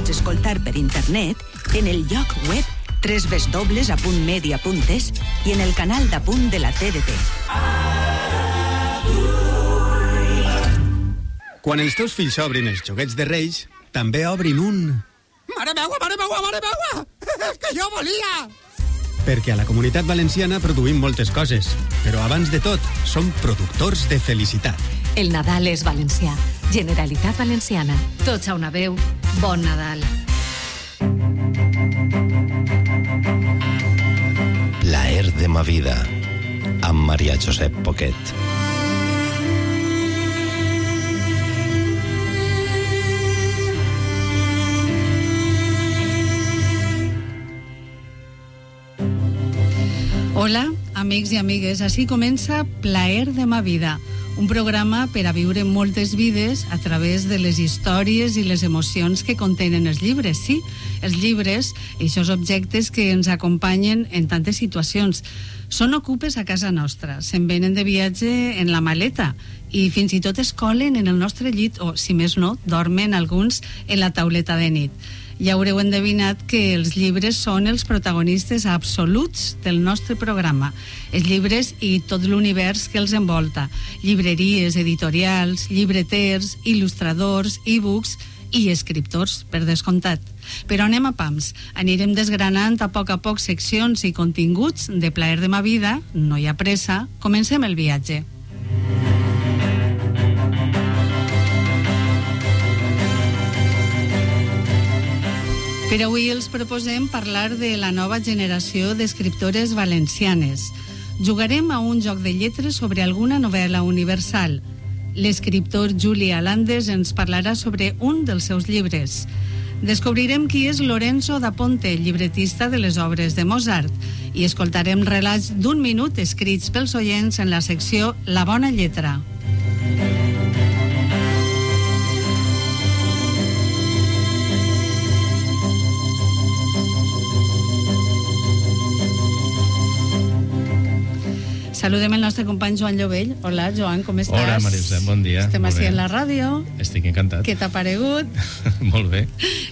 pots escoltar per internet en el lloc web www.media.es i en el canal d'apunt de la TDT. Quan els teus fills obrin els joguets de Reis, també obrin un... Mare meua, mare meua, mare meua! És que jo volia! Perquè a la comunitat valenciana produïm moltes coses, però abans de tot som productors de felicitat. El Nadal és valencià. Generalitat Valenciana. Tots a una veu. Bon Nadal. Plaer de ma vida amb Maria Josep Poquet. Hola, amics i amigues. Així comença Plaer de ma vida, un programa per a viure moltes vides a través de les històries i les emocions que contenen els llibres. Sí, els llibres, aquests objectes que ens acompanyen en tantes situacions. Són ocupes a casa nostra, se'n venen de viatge en la maleta i fins i tot es colen en el nostre llit o, si més no, dormen alguns en la tauleta de nit ja haureu endevinat que els llibres són els protagonistes absoluts del nostre programa. Els llibres i tot l'univers que els envolta. Llibreries, editorials, llibreters, il·lustradors, e-books i escriptors, per descomptat. Però anem a pams. Anirem desgranant a poc a poc seccions i continguts de Plaer de ma vida, no hi ha pressa, comencem el viatge. Per avui els proposem parlar de la nova generació d'escriptores valencianes. Jugarem a un joc de lletres sobre alguna novel·la universal. L'escriptor Julia Landes ens parlarà sobre un dels seus llibres. Descobrirem qui és Lorenzo da Ponte, llibretista de les obres de Mozart, i escoltarem relats d'un minut escrits pels oients en la secció La bona lletra. Saludem el nostre company Joan Llovell. Hola, Joan, com estàs? Hola, Maria Josep, bon dia. Estem Molt així bé. en la ràdio. Estic encantat. Què t'ha paregut? Molt bé.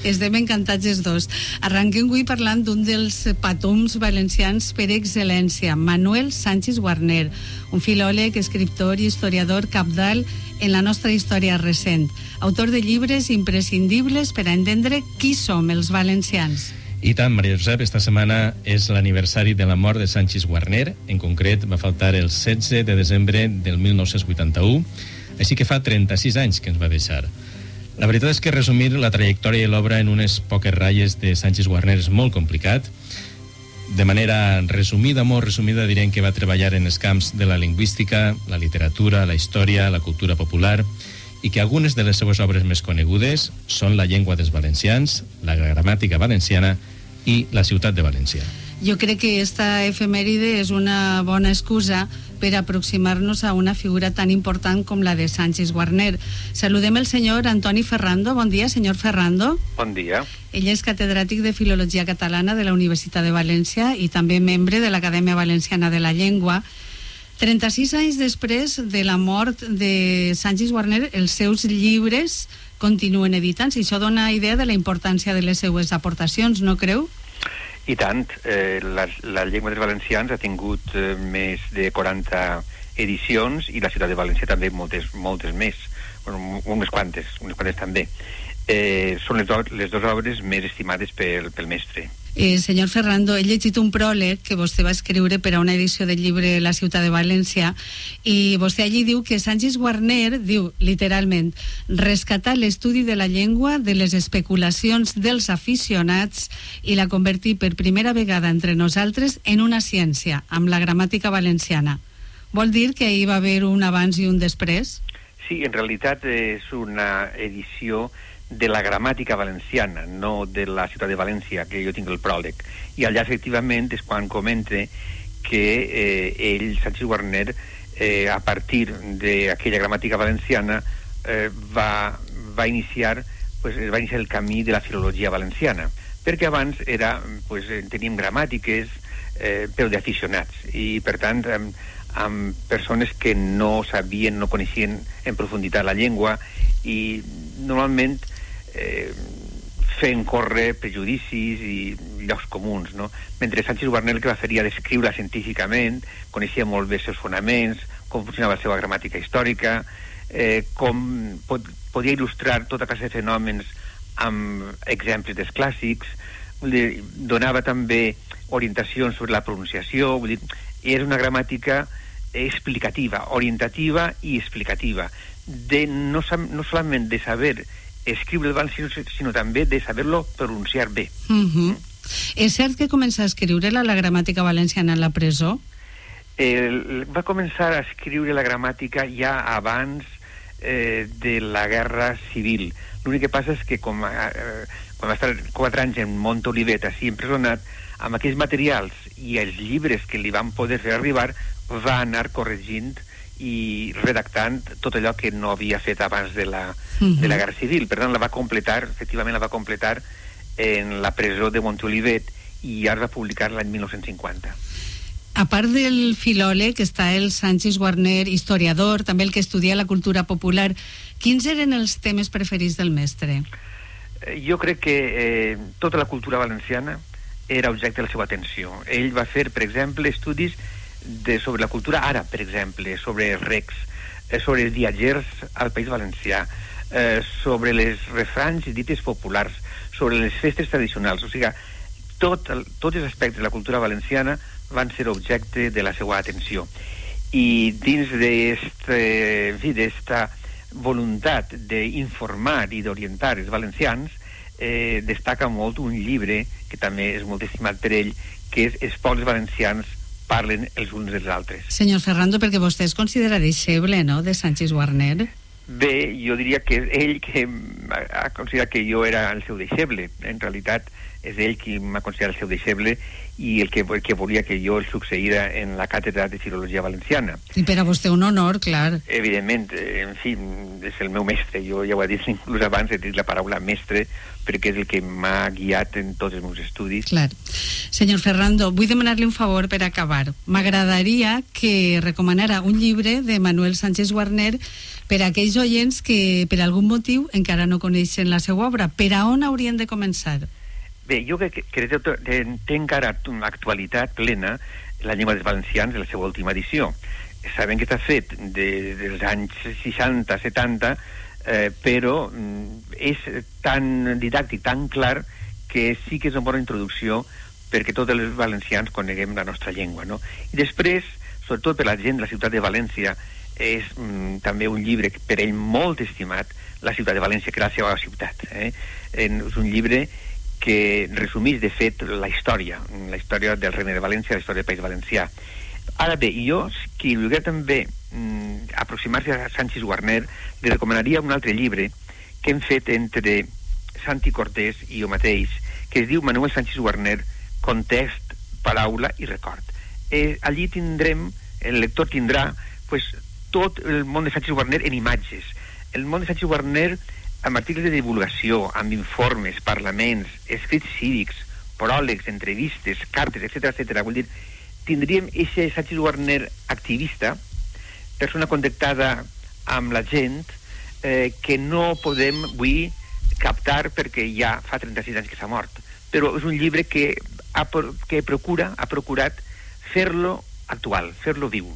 Estem encantats els dos. Arranquem avui parlant d'un dels patums valencians per excel·lència, Manuel Sánchez Guarner, un filòleg, escriptor i historiador capdalt en la nostra història recent. Autor de llibres imprescindibles per a entendre qui som els valencians. I tant, Maria Josep, esta setmana és l'aniversari de la mort de Sánchez Guarner. En concret, va faltar el 16 de desembre del 1981, així que fa 36 anys que ens va deixar. La veritat és que resumir la trajectòria i l'obra en unes poques ratlles de Sánchez Guarner és molt complicat. De manera resumida, molt resumida, direm que va treballar en els camps de la lingüística, la literatura, la història, la cultura popular, i que algunes de les seues obres més conegudes són La llengua dels valencians, La gramàtica valenciana i La ciutat de València. Jo crec que esta efemèride és una bona excusa per aproximar-nos a una figura tan important com la de Sánchez Guarner. Saludem el senyor Antoni Ferrando. Bon dia, senyor Ferrando. Bon dia. Ell és catedràtic de Filologia Catalana de la Universitat de València i també membre de l'Acadèmia Valenciana de la Llengua. 36 anys després de la mort de Sánchez Guarner, els seus llibres continuen editant-se. Això dona idea de la importància de les seues aportacions, no creu? I tant, eh, la, la llengua dels valencians ha tingut eh, més de 40 edicions i la ciutat de València també moltes, moltes més, bueno, unes quantes, unes quantes també. Eh, són les, do, les dues obres més estimades pel, pel mestre. Eh, senyor Ferrando, he llegit un pròleg que vostè va escriure per a una edició del llibre La ciutat de València i vostè allí diu que Sánchez Guarner, diu literalment, rescatar l'estudi de la llengua de les especulacions dels aficionats i la convertir per primera vegada entre nosaltres en una ciència, amb la gramàtica valenciana. Vol dir que hi va haver un abans i un després? Sí, en realitat és una edició de la gramàtica valenciana, no de la ciutat de València, que jo tinc el pròleg. I allà, efectivament, és quan comente que eh, ell, Sánchez Guarner, eh, a partir d'aquella gramàtica valenciana, eh, va, va iniciar pues, va iniciar el camí de la filologia valenciana, perquè abans era, pues, teníem gramàtiques, eh, però d'aficionats, i per tant amb, amb persones que no sabien, no coneixien en profunditat la llengua, i normalment eh, fent córrer prejudicis i llocs comuns, no? Mentre Sánchez Guarner el que va fer era descriure científicament, coneixia molt bé els seus fonaments, com funcionava la seva gramàtica històrica, eh, com pot, podia il·lustrar tota classe de fenòmens amb exemples dels clàssics, donava també orientacions sobre la pronunciació, vull dir, era una gramàtica explicativa, orientativa i explicativa, de no, no solament de saber escriure valencià, sinó, sinó també de saber-lo pronunciar bé. Uh -huh. És cert que comença a escriure la, la gramàtica valenciana en la presó? Eh, va començar a escriure la gramàtica ja abans eh, de la guerra civil. L'únic que passa és que com, eh, quan va estar quatre anys en Mont Olivet, així empresonat, amb aquells materials i els llibres que li van poder fer arribar, va anar corregint i redactant tot allò que no havia fet abans de la, uh -huh. de la Guerra Civil. Per tant, la va completar, efectivament la va completar en la presó de Montolivet i ara va publicar l'any 1950. A part del filòleg està el Sánchez Guarner, historiador, també el que estudia la cultura popular. Quins eren els temes preferits del mestre? Eh, jo crec que eh, tota la cultura valenciana era objecte de la seva atenció. Ell va fer, per exemple, estudis de, sobre la cultura àrab, per exemple, sobre recs, eh, sobre els viatgers al País Valencià, eh, sobre les refranys i dites populars, sobre les festes tradicionals. O sigui, tot el, tots els aspectes de la cultura valenciana van ser objecte de la seva atenció. I dins d'esta voluntat d'informar i d'orientar els valencians, eh, destaca molt un llibre que també és molt estimat per ell, que és Els pobles valencians parlen els uns dels altres. Senyor Ferrando, perquè vostè es considera deixeble, no?, de Sánchez Guarner. Bé, jo diria que és ell que ha considerat que jo era el seu deixeble. En realitat, és ell qui m'ha considerat el seu deixeble i el que, el que volia que jo el succeïra en la càtedra de Filologia Valenciana. I per a vostè un honor, clar. Evidentment, en fi, és el meu mestre. Jo ja ho he dit inclús abans, he dit la paraula mestre, perquè és el que m'ha guiat en tots els meus estudis. Clar. Senyor Ferrando, vull demanar-li un favor per acabar. M'agradaria que recomanara un llibre de Manuel Sánchez Guarner per a aquells oients que per algun motiu encara no coneixen la seva obra. Per a on haurien de començar? Bé, jo crec que, que té encara actualitat plena la llengua dels valencians de la seva última edició. Sabem que està fet de, dels anys 60-70, eh, però mm, és tan didàctic, tan clar, que sí que és una bona introducció perquè tots els valencians coneguem la nostra llengua. No? I després, sobretot per la gent de la ciutat de València, és mm, també un llibre per ell molt estimat, la ciutat de València, que era la seva ciutat. Eh? És un llibre que resumís, de fet, la història, la història del Regne de València, la història del País Valencià. Ara bé, jo, qui vulgui també mm, aproximar-se a Sánchez Guarner, li recomanaria un altre llibre que hem fet entre Santi Cortés i jo mateix, que es diu Manuel Sánchez Guarner, Context, Paraula i Record. Eh, allí tindrem, el lector tindrà pues, tot el món de Sánchez Guarner en imatges. El món de Sánchez Guarner amb articles de divulgació, amb informes, parlaments, escrits cívics, pròlegs, entrevistes, cartes, etc etc. Vull dir, tindríem aquest Sánchez Warner activista, persona contactada amb la gent, eh, que no podem avui captar perquè ja fa 36 anys que s'ha mort. Però és un llibre que, ha, que procura, ha procurat fer-lo actual, fer-lo viu.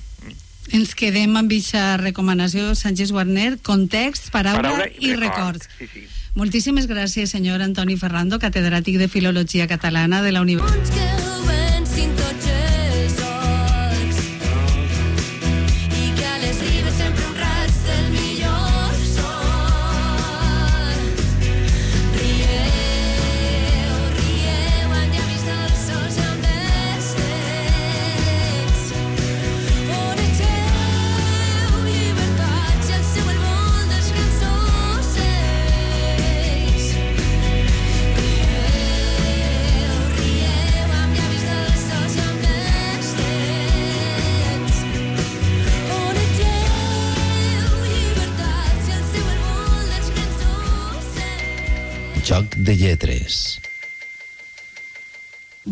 Ens quedem amb aquesta recomanació, Sánchez Warner, context, paraula, paraula i, i records. Sí, sí. Moltíssimes gràcies, senyor Antoni Ferrando, catedràtic de Filologia Catalana de la Universitat.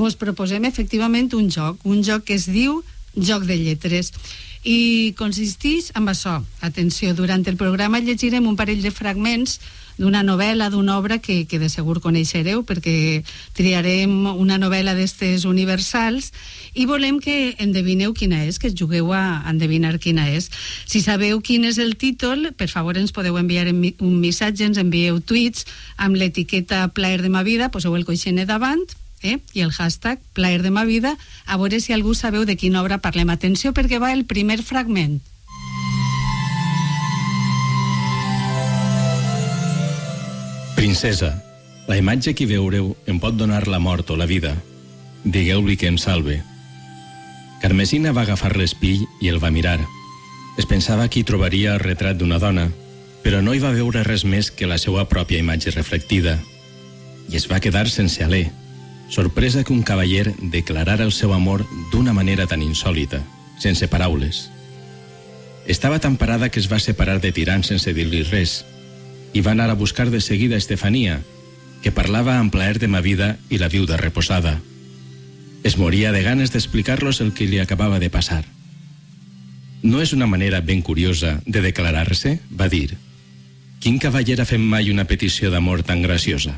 Vos proposem efectivament un joc, un joc que es diu Joc de lletres i consisteix en això. Atenció, durant el programa llegirem un parell de fragments d'una novel·la, d'una obra que, que de segur coneixereu, perquè triarem una novel·la d'estes universals i volem que endevineu quina és, que jugueu a endevinar quina és. Si sabeu quin és el títol, per favor ens podeu enviar un missatge, ens envieu tuits amb l'etiqueta Plaer de ma vida, poseu el coixinet davant, eh? i el hashtag Plaer de ma vida, a veure si algú sabeu de quina obra parlem. Atenció perquè va el primer fragment. Princesa, la imatge que veureu em pot donar la mort o la vida. Digueu-li que em salve. Carmesina va agafar l'espill i el va mirar. Es pensava que hi trobaria el retrat d'una dona, però no hi va veure res més que la seva pròpia imatge reflectida. I es va quedar sense alè, sorpresa que un cavaller declarara el seu amor d'una manera tan insòlita, sense paraules. Estava tan parada que es va separar de Tirant sense dir-li res, i va anar a buscar de seguida Estefania, que parlava amb plaer de ma vida i la viuda reposada. Es moria de ganes d'explicar-los el que li acabava de passar. No és una manera ben curiosa de declarar-se, va dir. Quin cavaller ha fet mai una petició d'amor tan graciosa?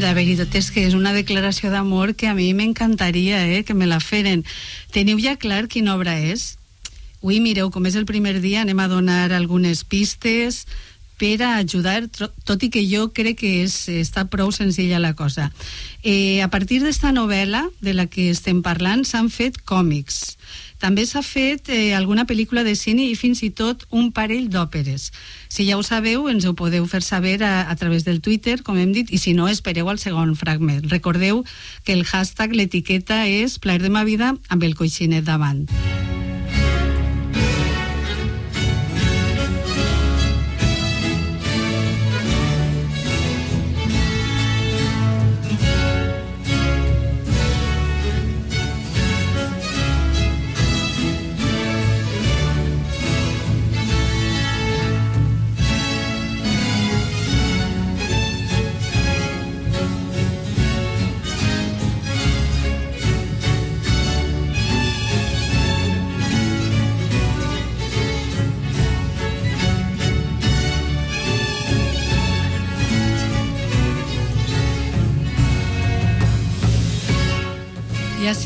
La veritat és que és una declaració d'amor que a mi m'encantaria eh, que me la feren. Teniu ja clar quina obra és? Ui, mireu, com és el primer dia, anem a donar algunes pistes per a ajudar, tot i que jo crec que és, està prou senzilla la cosa. Eh, a partir d'esta novel·la de la que estem parlant s'han fet còmics. També s'ha fet eh, alguna pel·lícula de cine i fins i tot un parell d'òperes. Si ja ho sabeu, ens ho podeu fer saber a, a través del Twitter, com hem dit, i si no, espereu al segon fragment. Recordeu que el hashtag, l'etiqueta és Plaer de ma vida amb el coixinet davant.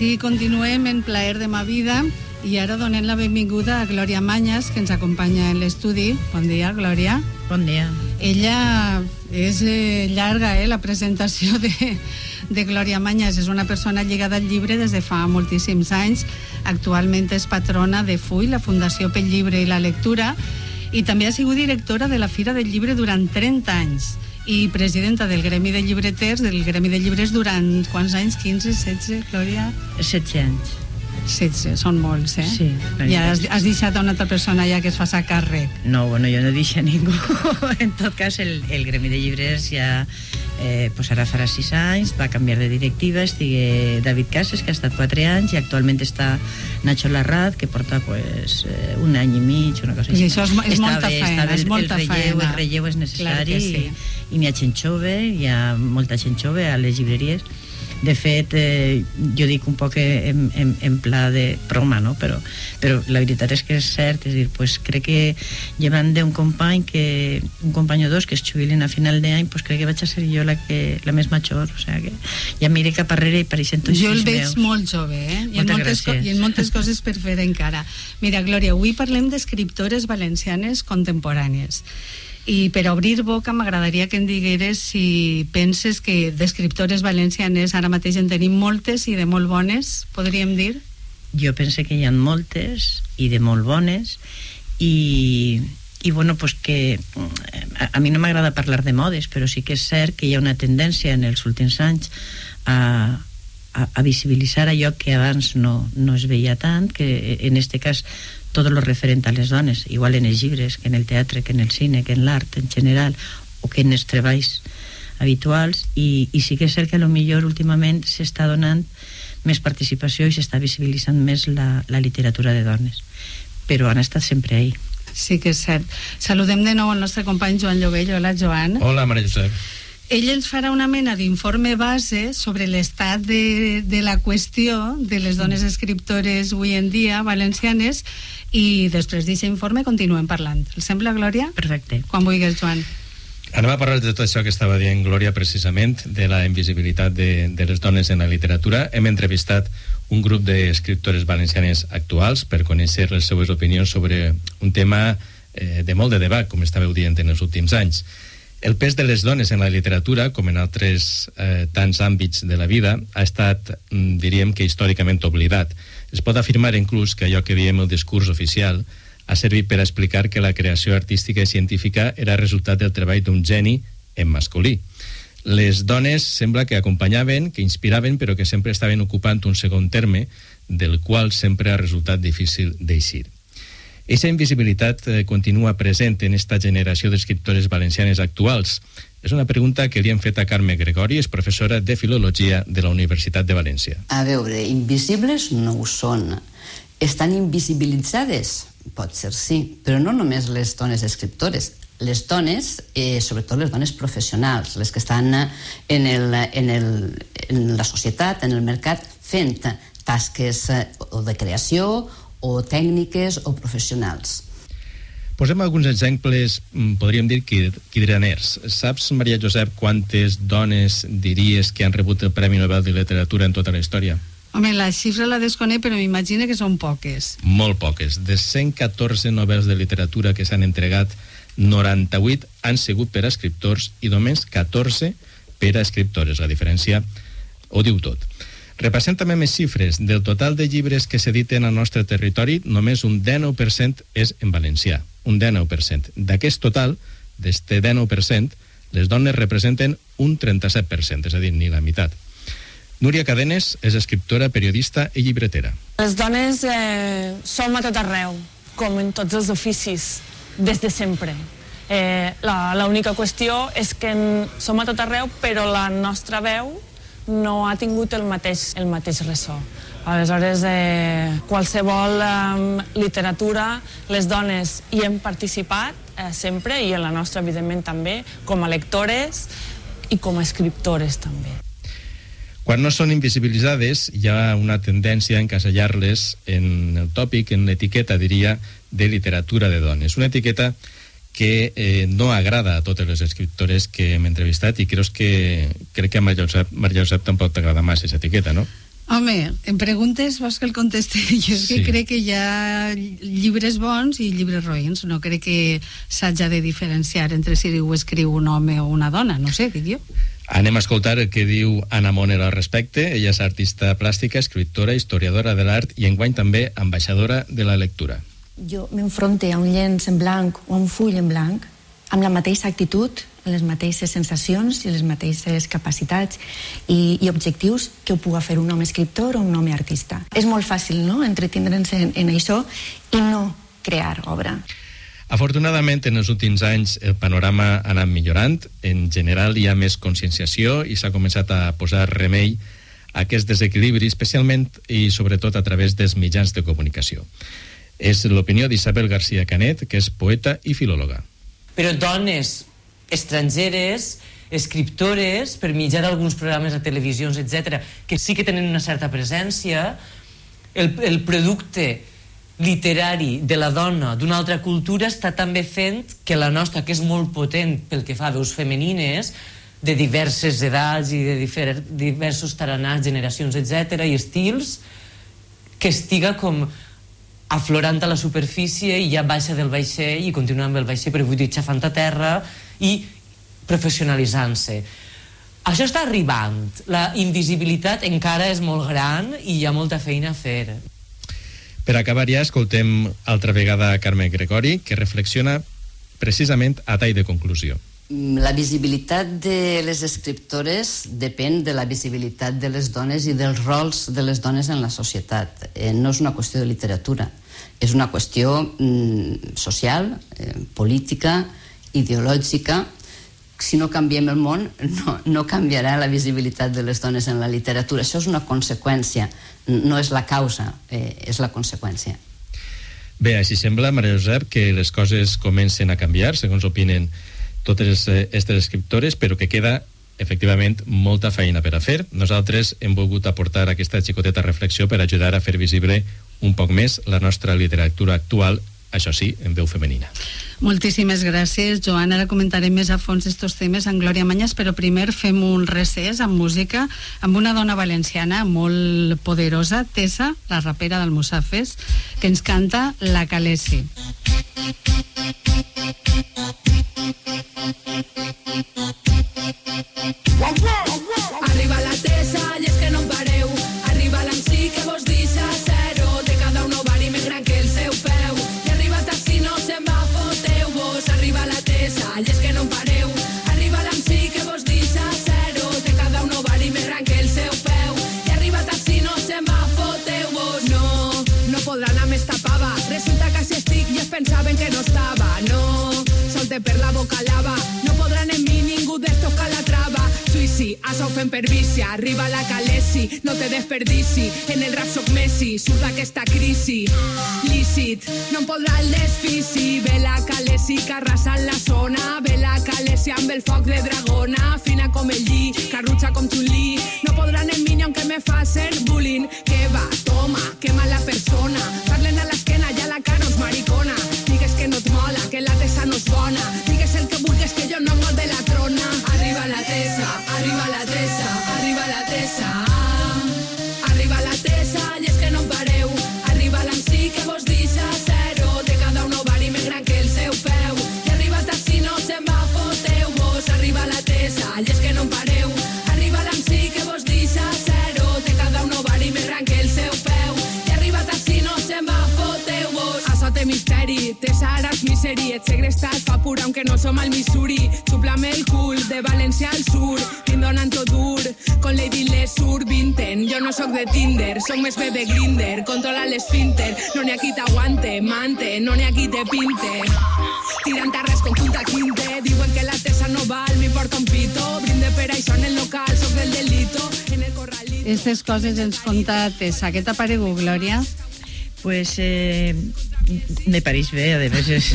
Així continuem en Plaer de ma vida i ara donem la benvinguda a Glòria Manyas, que ens acompanya en l'estudi. Bon dia, Glòria. Bon dia. Ella és eh, llarga, eh, la presentació de, de Glòria Manyas. És una persona lligada al llibre des de fa moltíssims anys. Actualment és patrona de FUI, la Fundació pel Llibre i la Lectura, i també ha sigut directora de la Fira del Llibre durant 30 anys i presidenta del Gremi de Llibreters, del Gremi de Llibres durant quants anys? 15, 16, Glòria? 16 anys. 16, són molts, eh? Sí. Ja has, has deixat a una altra persona ja que es faci càrrec. No, bueno, jo no deixo a ningú. en tot cas, el, el Gremi de Llibres ja eh, pues ara farà 6 anys, va canviar de directiva, estigui David Casas, que ha estat 4 anys, i actualment està Nacho Larraz, que porta pues, eh, un any i mig, una cosa així. I això és, és està molta bé, feina, bé, és molta el relleu, feina. El relleu és necessari sí. i, i n'hi ha gent jove, hi ha molta gent jove a les llibreries de fet, eh, jo dic un poc en, en, en pla de broma, no? però, però la veritat és que és cert, és dir, pues, crec que llevant d'un company que, un company o dos que es jubilen a final d'any, pues crec que vaig a ser jo la, que, la més major, o sea que ja mire cap arrere i pareixen tots Jo el veig meus. molt jove, eh? I en, moltes, I en moltes coses per fer encara. Mira, Glòria, avui parlem d'escriptores valencianes contemporànies. I per obrir boca m'agradaria que em digueres si penses que d'escriptores valencianes ara mateix en tenim moltes i de molt bones, podríem dir? Jo pense que hi ha moltes i de molt bones i, i bueno, pues que a, a mi no m'agrada parlar de modes, però sí que és cert que hi ha una tendència en els últims anys a, a, a visibilitzar allò que abans no, no es veia tant, que en este cas tot lo referent a les dones, igual en els llibres, que en el teatre, que en el cine, que en l'art en general, o que en els treballs habituals, i, i sí que és cert que a lo millor últimament s'està donant més participació i s'està visibilitzant més la, la literatura de dones. Però han estat sempre ahí. Sí que és cert. Saludem de nou el nostre company Joan Llovell. Hola, Joan. Hola, Maria Josep. Ell ens farà una mena d'informe base sobre l'estat de, de la qüestió de les dones escriptores avui en dia valencianes i després d'aquest informe continuem parlant. El sembla, Glòria? Perfecte. Quan vulguis, Joan. Anem a parlar de tot això que estava dient Glòria precisament, de la invisibilitat de, de les dones en la literatura. Hem entrevistat un grup d'escriptores valencianes actuals per conèixer les seues opinions sobre un tema eh, de molt de debat, com estàveu dient en els últims anys. El pes de les dones en la literatura, com en altres eh, tants àmbits de la vida, ha estat, mm, diríem que històricament oblidat. Es pot afirmar inclús que allò que diem el discurs oficial ha servit per explicar que la creació artística i científica era resultat del treball d'un geni en masculí. Les dones sembla que acompanyaven, que inspiraven, però que sempre estaven ocupant un segon terme del qual sempre ha resultat difícil d'eixir. Eixa invisibilitat eh, continua present en esta generació d'escriptores valencianes actuals. És una pregunta que li hem fet a Carme Gregori, és professora de Filologia de la Universitat de València. A veure, invisibles no ho són. Estan invisibilitzades? Pot ser sí, però no només les dones escriptores, les dones, eh, sobretot les dones professionals, les que estan en, el, en, el, en la societat, en el mercat, fent tasques eh, o de creació o tècniques o professionals. Posem alguns exemples, mm, podríem dir, quidraners. Saps, Maria Josep, quantes dones diries que han rebut el Premi Nobel de Literatura en tota la història? Home, la xifra la desconec, però m'imagino que són poques. Molt poques. De 114 novels de literatura que s'han entregat, 98 han sigut per a escriptors i només 14 per a escriptores. La diferència ho diu tot. Repassem també més xifres. Del total de llibres que s'editen al nostre territori, només un 19% és en valencià. Un 19%. D'aquest total, d'este 19%, les dones representen un 37%, és a dir, ni la meitat. Núria Cadenes és escriptora, periodista i llibretera. Les dones eh, som a tot arreu, com en tots els oficis, des de sempre. Eh, L'única qüestió és que en, som a tot arreu, però la nostra veu no ha tingut el mateix, el mateix ressò. Aleshores, eh, qualsevol eh, literatura, les dones hi hem participat eh, sempre i en la nostra, evidentment, també, com a lectores i com a escriptores també. Quan no són invisibilitzades, hi ha una tendència a encasellar-les en el tòpic, en l'etiqueta, diria, de literatura de dones. Una etiqueta que eh, no agrada a totes les escriptores que hem entrevistat i crec que, crec que a Maria Josep, Maria Josep tampoc t'agrada massa aquesta etiqueta, no? Home, em preguntes, vols que el conteste? Jo és sí. que crec que hi ha llibres bons i llibres roïns. No crec que s'haja de diferenciar entre si ho escriu un home o una dona, no sé, dic jo. Anem a escoltar el que diu Anna Moner al respecte. Ella és artista plàstica, escriptora, historiadora de l'art i enguany també ambaixadora de la lectura. Jo m'enfronte a un llenç en blanc o a un full en blanc amb la mateixa actitud, les mateixes sensacions i les mateixes capacitats i, i objectius que ho puga fer un home escriptor o un home artista. És molt fàcil, no?, entretindre'ns en, en això i no crear obra. Afortunadament, en els últims anys el panorama ha anat millorant. En general hi ha més conscienciació i s'ha començat a posar remei a aquest desequilibri, especialment i sobretot a través dels mitjans de comunicació. És l'opinió d'Isabel García Canet, que és poeta i filòloga. Però dones estrangeres, escriptores, per mitjà d'alguns programes de televisions, etc, que sí que tenen una certa presència, el, el producte literari de la dona d'una altra cultura està també fent que la nostra, que és molt potent pel que fa a veus femenines, de diverses edats i de difer diversos taranats, generacions, etc i estils, que estiga com aflorant a la superfície i ja baixa del vaixell i continua amb el vaixell, però vull dir, xafant a terra i professionalitzant-se. Això està arribant. La invisibilitat encara és molt gran i hi ha molta feina a fer. Per acabar ja, escoltem altra vegada Carme Gregori, que reflexiona precisament a tall de conclusió. La visibilitat de les escriptores depèn de la visibilitat de les dones i dels rols de les dones en la societat. Eh, no és una qüestió de literatura, és una qüestió mm, social, eh, política, ideològica, si no canviem el món, no, no canviarà la visibilitat de les dones en la literatura. Això és una conseqüència, no és la causa, eh, és la conseqüència. Bé, així sembla, Maria Josep, que les coses comencen a canviar, segons opinen totes aquestes escriptores, però que queda efectivament, molta feina per a fer. Nosaltres hem volgut aportar aquesta xicoteta reflexió per ajudar a fer visible un poc més la nostra literatura actual, això sí, en veu femenina. Moltíssimes gràcies, Joan. Ara comentarem més a fons estos temes amb Glòria Manyas, però primer fem un recés amb música amb una dona valenciana molt poderosa, Tessa, la rapera del Musafes, que ens canta La Calesi. Arriba la tesa i és que no en pareu. Arriba l'AMSI que vos deixa zero. De cada un ovari més gran que el seu peu. I arriba taxi no se'n va, foteu-vos. Arriba la tesa i és que no en pareu. Arriba l'AMSI que vos deixa zero. De cada un ovari més gran que el seu peu. I arriba taxi no se'n va, foteu-vos. No, no podran amb esta pava. Resulta que si estic i es pensaven que no estava. No, solte per la boca lava. Ho fem per vici. Arriba la calesi, no te desperdici. En el rap soc Messi, surt aquesta crisi. Lícit, no em podrà el desfici. Ve la calesi que arrasa la zona. Ve la calesi amb el foc de dragona. Fina com el lli, carrutxa com Chun-Li. No podran en mi ni aunque me fa ser bullying. Que va, toma, que mala persona. Pura aunque no som al Missouri. Xuplame el cul de València al sur. Donant tot dur, con Lady Lesur Vinten. Jo no sóc de Tinder, sóc més bé de Grinder. Controla l'esfínter, no n'hi ha qui t'aguante, mante, no n'hi ha qui te pinte. Tirant a res con punta quinte, diuen que la tesa no val, m'importa un pito. Brinde per això en el local, sóc del delito. En el corralito... Aquestes coses ens conta Tessa. Què t'ha paregut, Glòria? pues eh, me pareix bé, a més és,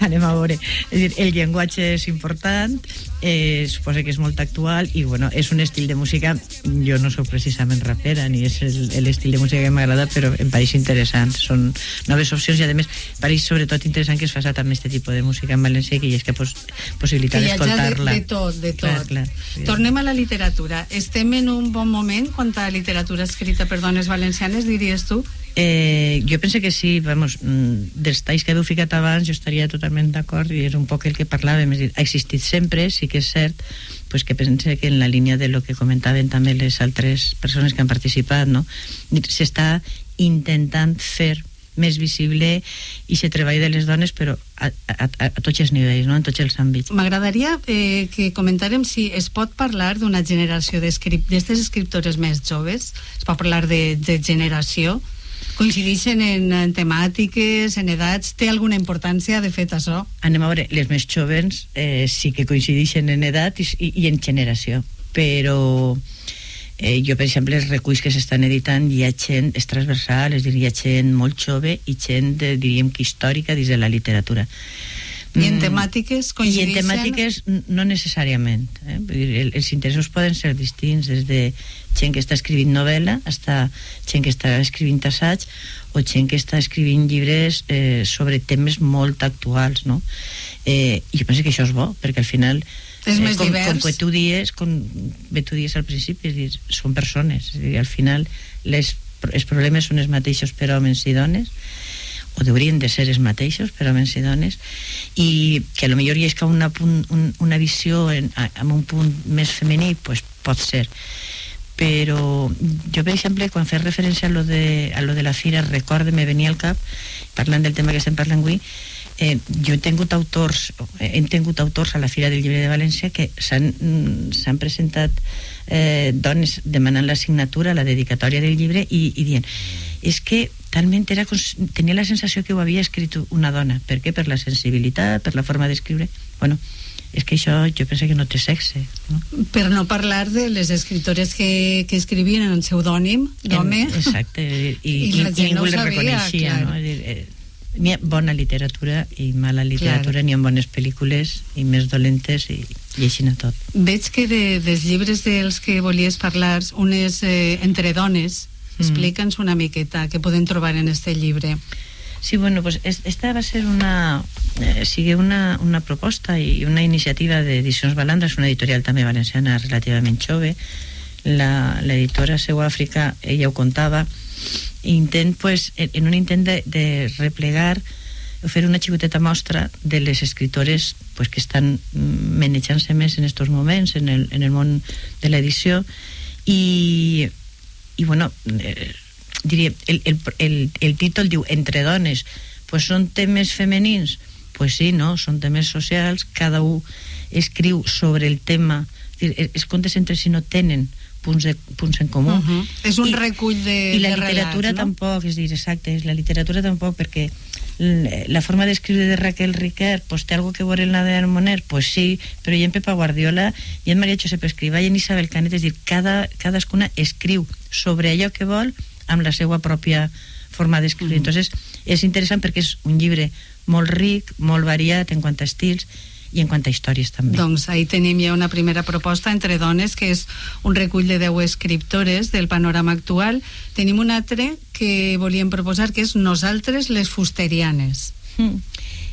anem a veure és dir, el llenguatge és important eh, suposa que és molt actual i bueno, és un estil de música jo no sóc precisament rapera ni és l'estil de música que m'agrada però em pareix interessant, són noves opcions i a més pareix sobretot interessant que es faci també aquest tipus de música en valencià i que hi és que pos, possibilitat d'escoltar-la de, de tot, de tot. Clar, clar, sí. Tornem a la literatura. Estem en un bon moment quant a literatura escrita per dones valencianes, diries tu? Eh, jo penso que sí, vamos, mm, dels talls que heu ficat abans jo estaria totalment d'acord i és un poc el que parlàvem, és dir, ha existit sempre, sí que és cert, pues que pense que en la línia de lo que comentaven també les altres persones que han participat, no? s'està intentant fer més visible i se treball de les dones però a, a, a, tots els nivells, no? en tots els àmbits. M'agradaria eh, que comentàrem si es pot parlar d'una generació d'escriptores escriptores més joves, es pot parlar de, de generació, coincideixen en, en temàtiques, en edats, té alguna importància de fet això? Anem a veure, les més joves eh, sí que coincideixen en edat i, i, i en generació, però eh, jo, per exemple, els reculls que s'estan editant hi ha gent, és transversal, és dir, hi ha gent molt jove i gent, de, diríem que històrica dins de la literatura. I en temàtiques coincideixen? I en temàtiques no necessàriament. Eh? Vull dir, el, els interessos poden ser distints, des de gent que està escrivint novel·la està gent que està escrivint assaig o gent que està escrivint llibres eh, sobre temes molt actuals, no? Eh, I jo penso que això és bo, perquè al final és més com, divers. com que tu dies com bé tu dies al principi és dir, són persones, és dir, al final les, els problemes són els mateixos per homes i dones o deurien de ser els mateixos per homes i dones i que a lo millor hi ha una, punt, un, una visió en, amb un punt més femení pues pot ser. Però jo per exemple quan fes referència a lo de, a lo de la fira recorda, me venia al cap parlant del tema que estem parlant avui eh, jo he tingut autors he tingut autors a la Fira del Llibre de València que s'han presentat eh, dones demanant la signatura, la dedicatòria del llibre i, i dient, és que talment era, tenia la sensació que ho havia escrit una dona, per què? Per la sensibilitat, per la forma d'escriure bueno, és que això jo penso que no té sexe no? per no parlar de les escritores que, que escrivien en pseudònim d'home exacte i, i, I i ningú no les reconeixia clar. no? Dir, eh, n'hi ha bona literatura i mala literatura, Clar. n'hi ha bones pel·lícules i més dolentes i, i així a tot. Veig que de, dels llibres dels que volies parlar, un és eh, Entre dones. Mm. Explica'ns una miqueta què podem trobar en este llibre. Sí, bueno, pues es- esta va a ser una... Eh, sigue una, una proposta i una iniciativa d'Edicions Balandra, és una editorial també valenciana relativament jove. La- L'editora Seu Àfrica, ella ho contava, intent, pues, en, un intent de, de replegar fer una xicoteta mostra de les escritores pues, que estan mm, manejant-se més en estos moments en el, en el món de l'edició i, i bueno eh, diria, el, el, el, el títol diu Entre dones pues són temes femenins pues sí, no? són temes socials cada un escriu sobre el tema dir, els contes entre si no tenen punts, de, punts en comú Uh -huh. És un recull de, i la de literatura relats, no? tampoc, és dir, exacte, és la literatura tampoc perquè la forma d'escriure de Raquel Riquer pues, té algo que veure en la de Moner pues sí, però hi ha en Pepa Guardiola i en Maria Josep Escrivà i en Isabel Canet és dir, cada, cadascuna escriu sobre allò que vol amb la seva pròpia forma d'escriure Mhm. entonces és interessant perquè és un llibre molt ric, molt variat en quant a estils i en quant a històries també Doncs ahí tenim ja una primera proposta entre dones, que és un recull de 10 escriptores del panorama actual. Tenim un altre que volíem proposar, que és Nosaltres les fusterianes. Mm.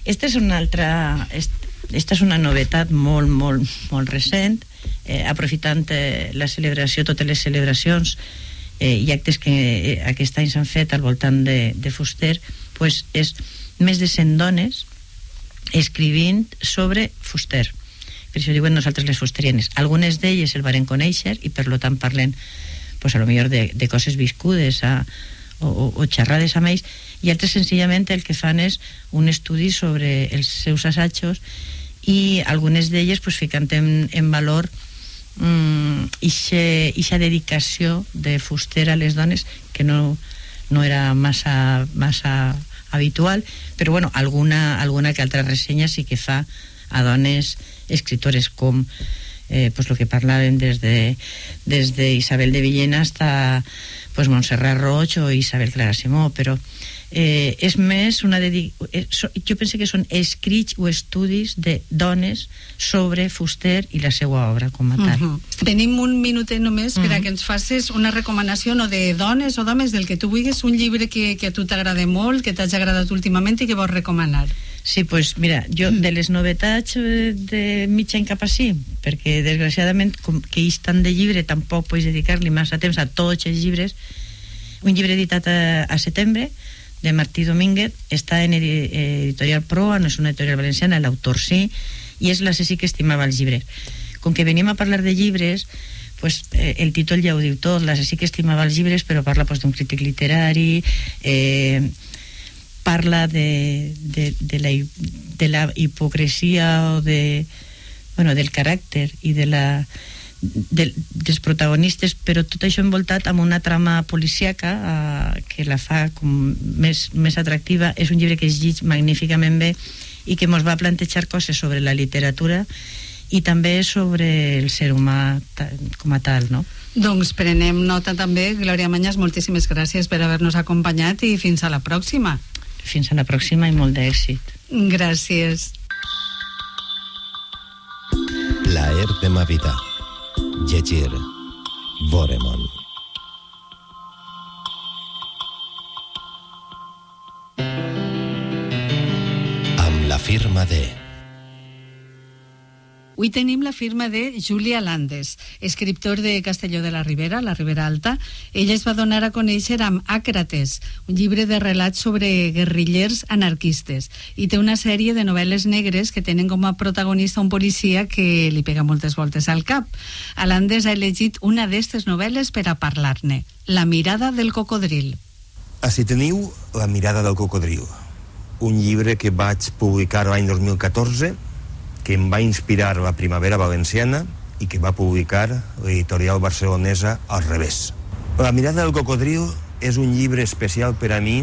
Esta és una altra... est- Esta és una novetat molt, molt, molt recent, eh, aprofitant eh, la celebració, totes les celebracions eh, i actes que eh, aquest any s'han fet al voltant de, de Fuster, pues és més de 100 dones escrivint sobre Fuster. Per això diuen nosaltres les fusterianes. Algunes d'elles el varen conèixer i per lo tant parlen pues, a lo millor de, de coses viscudes a, o, o, o xerrades amb ells i altres senzillament el que fan és un estudi sobre els seus assajos i algunes d'elles pues, ficant en, en valor mm, ixe, ixa dedicació de Fuster a les dones que no, no era massa, massa habitual, però bueno, alguna, alguna que altra ressenya sí que fa a dones escritores com eh, pues lo que parlàvem des de, des de Isabel de Villena hasta pues Montserrat Roig o Isabel Clara Simó, però eh, és més una dedi... eh, jo penso que són escrits o estudis de dones sobre Fuster i la seva obra com a tal. Uh -huh. Tenim un minutet només per a Mhm. que ens facis una recomanació no de dones o d'homes, del que tu vulguis, un llibre que, que a tu t'agrada molt, que t'hagi agradat últimament i que vols recomanar. Sí, pues mira, jo de les novetats eh, de mig any cap perquè desgraciadament com que ells tant de llibre tampoc pots dedicar-li massa temps a tots els llibres, un llibre editat a, a setembre de Martí Domínguez està en edi editorial Proa, no és una editorial valenciana, l'autor sí, i és la Ceci que estimava els llibres. Com que venim a parlar de llibres, pues, eh, el títol ja ho diu tot, la Ceci que estimava els llibres, però parla pues, d'un crític literari, eh, parla de, de, de, la, de la hipocresia o de, bueno, del caràcter i de la, de, dels protagonistes, però tot això envoltat amb una trama policíaca eh, que la fa com més, més atractiva. És un llibre que es llig magníficament bé i que ens va plantejar coses sobre la literatura i també sobre el ser humà com a tal, no? Doncs prenem nota també. Glòria Manyas, moltíssimes gràcies per haver-nos acompanyat i fins a la pròxima. Fins a la pròxima i molt d'èxit. Gràcies. Plaer de ma Llegir. Voremon. Amb la firma de... Avui tenim la firma de Júlia Landes, escriptor de Castelló de la Ribera, la Ribera Alta. Ella es va donar a conèixer amb Àcrates, un llibre de relats sobre guerrillers anarquistes, i té una sèrie de novel·les negres que tenen com a protagonista un policia que li pega moltes voltes al cap. A Landes ha elegit una d'aquestes novel·les per a parlar-ne, La mirada del cocodril. Així teniu La mirada del cocodril, un llibre que vaig publicar l'any 2014, que em va inspirar la primavera valenciana i que va publicar l'editorial barcelonesa al revés. La mirada del cocodril és un llibre especial per a mi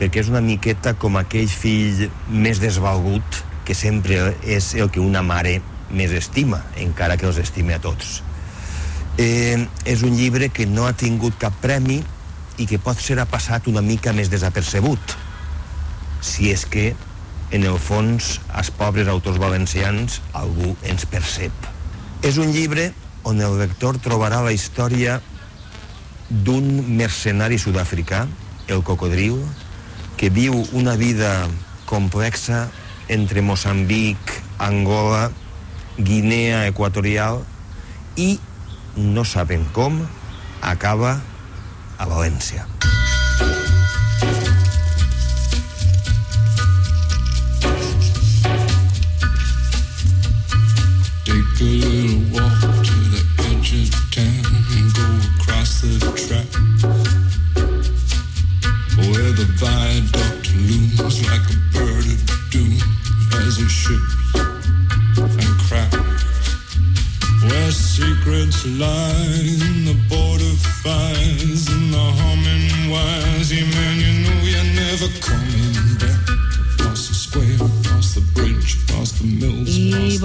perquè és una miqueta com aquell fill més desvalgut que sempre és el que una mare més estima, encara que els estime a tots. Eh, és un llibre que no ha tingut cap premi i que pot ser ha passat una mica més desapercebut. si és que en el fons els pobres autors valencians algú ens percep. És un llibre on el lector trobarà la història d'un mercenari sud-africà, el cocodril, que viu una vida complexa entre Moçambic, Angola, Guinea Equatorial i no saben com acaba a València. Little walk to the edge of town and go across the where the looms like a bird of doom as it ships and cracks. Where secrets lie in the border fires and the humming wires. You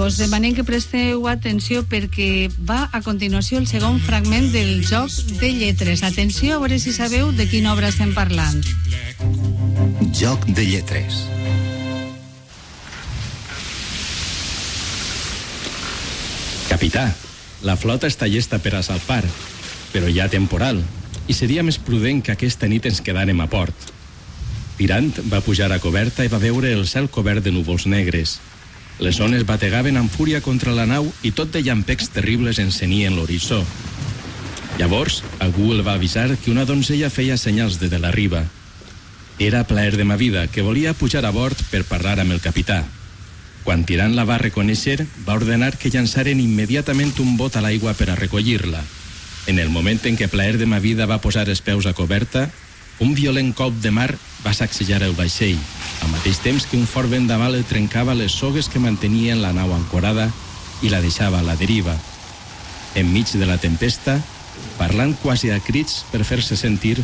vos demanem que presteu atenció perquè va a continuació el segon fragment del joc de lletres. Atenció a veure si sabeu de quina obra estem parlant. Joc de lletres. Capità, la flota està llesta per a salpar, però hi ha temporal, i seria més prudent que aquesta nit ens quedàrem a port. Tirant va pujar a coberta i va veure el cel cobert de núvols negres. Les ones bategaven amb fúria contra la nau i tot de llampecs terribles encenien l'horitzó. Llavors, algú el va avisar que una donzella feia senyals de, de la riba. Era Plaer de Mavida, que volia pujar a bord per parlar amb el capità. Quan Tirant la va reconèixer, va ordenar que llançaren immediatament un bot a l'aigua per a recollir-la. En el moment en què Plaer de Mavida va posar els peus a coberta, un violent cop de mar va sacsejar el vaixell, al mateix temps que un fort vendaval el trencava les sogues que mantenien la nau ancorada i la deixava a la deriva. Enmig de la tempesta, parlant quasi a crits per fer-se sentir,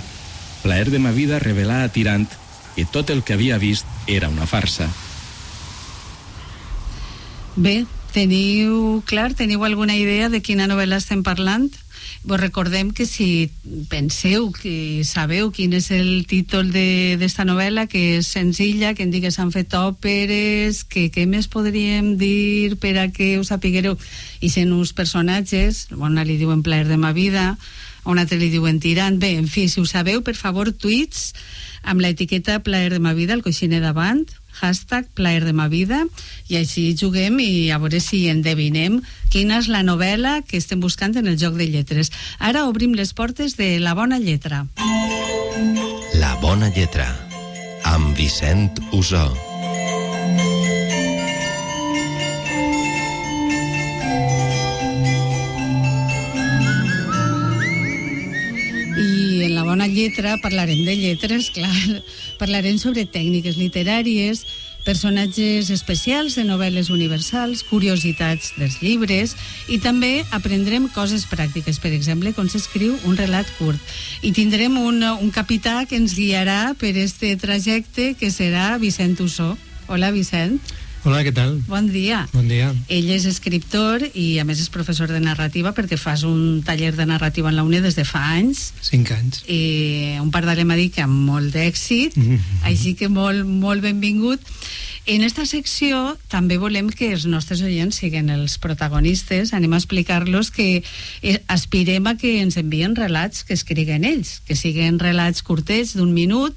Plaer de Mavida revelà a Tirant que tot el que havia vist era una farsa. Bé, teniu clar, teniu alguna idea de quina novel·la estem parlant? Vos recordem que si penseu que sabeu quin és el títol d'esta novel·la, que és senzilla, que en dic que s'han fet òperes, que què més podríem dir per a que us sapiguereu? I sent uns personatges, una li diuen Plaer de ma vida, a un altre li diuen Tirant, bé, en fi, si ho sabeu, per favor, tuits amb l'etiqueta Plaer de ma vida, el coixiner davant, hashtag Plaer de ma vida, i així juguem i a veure si endevinem quina és la novel·la que estem buscant en el joc de lletres. Ara obrim les portes de La Bona Lletra. La bona lletra, amb Vicent Usó. Bona lletra parlarem de lletres, clar. Parlarem sobre tècniques literàries, personatges especials de novel·les universals, curiositats dels llibres i també aprendrem coses pràctiques, per exemple, com s'escriu un relat curt. I tindrem un, un capità que ens guiarà per este trajecte que serà Vicent Ussó. Hola, Vicent. Hola, què tal? Bon dia. Bon dia. Ell és escriptor i a més és professor de narrativa perquè fas un taller de narrativa en la UNED des de fa anys. Cinc anys. I un parlarem a dir que amb molt d'èxit, mm -hmm. així que molt, molt benvingut. En esta secció també volem que els nostres oients siguin els protagonistes, anem a explicar-los que eh, aspirem a que ens envien relats que escriguen ells, que siguin relats curtets d'un minut,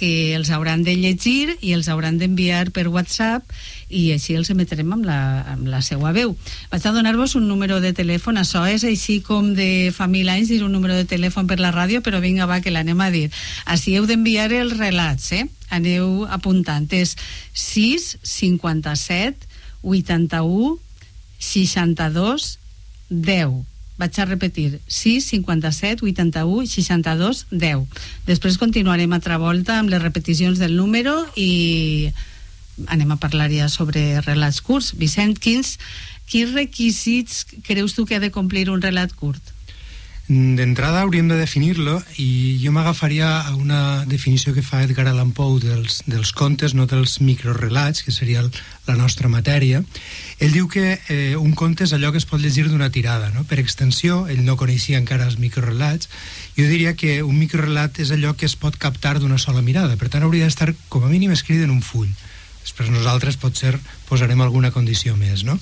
que els hauran de llegir i els hauran d'enviar per WhatsApp i així els emetrem amb la, amb la seva veu. Vaig a donar-vos un número de telèfon, això és així com de fa mil anys dir un número de telèfon per la ràdio, però vinga, va, que l'anem a dir. Així heu d'enviar els relats, eh? Aneu apuntant. És 6 57 81 62 10 vaig a repetir 6, 57, 81 62 10 després continuarem altra volta amb les repeticions del número i anem a parlar ja sobre relats curts Vicent, quins, quins requisits creus tu que ha de complir un relat curt? Mm, D'entrada hauríem de definir-lo i jo m'agafaria a una definició que fa Edgar Allan Poe dels, dels contes, no dels microrelats, que seria el, la nostra matèria. Ell diu que eh, un conte és allò que es pot llegir d'una tirada, no? Per extensió, ell no coneixia encara els microrelats, jo diria que un microrelat és allò que es pot captar d'una sola mirada, per tant hauria d'estar com a mínim escrit en un full. Després nosaltres potser posarem alguna condició més, no?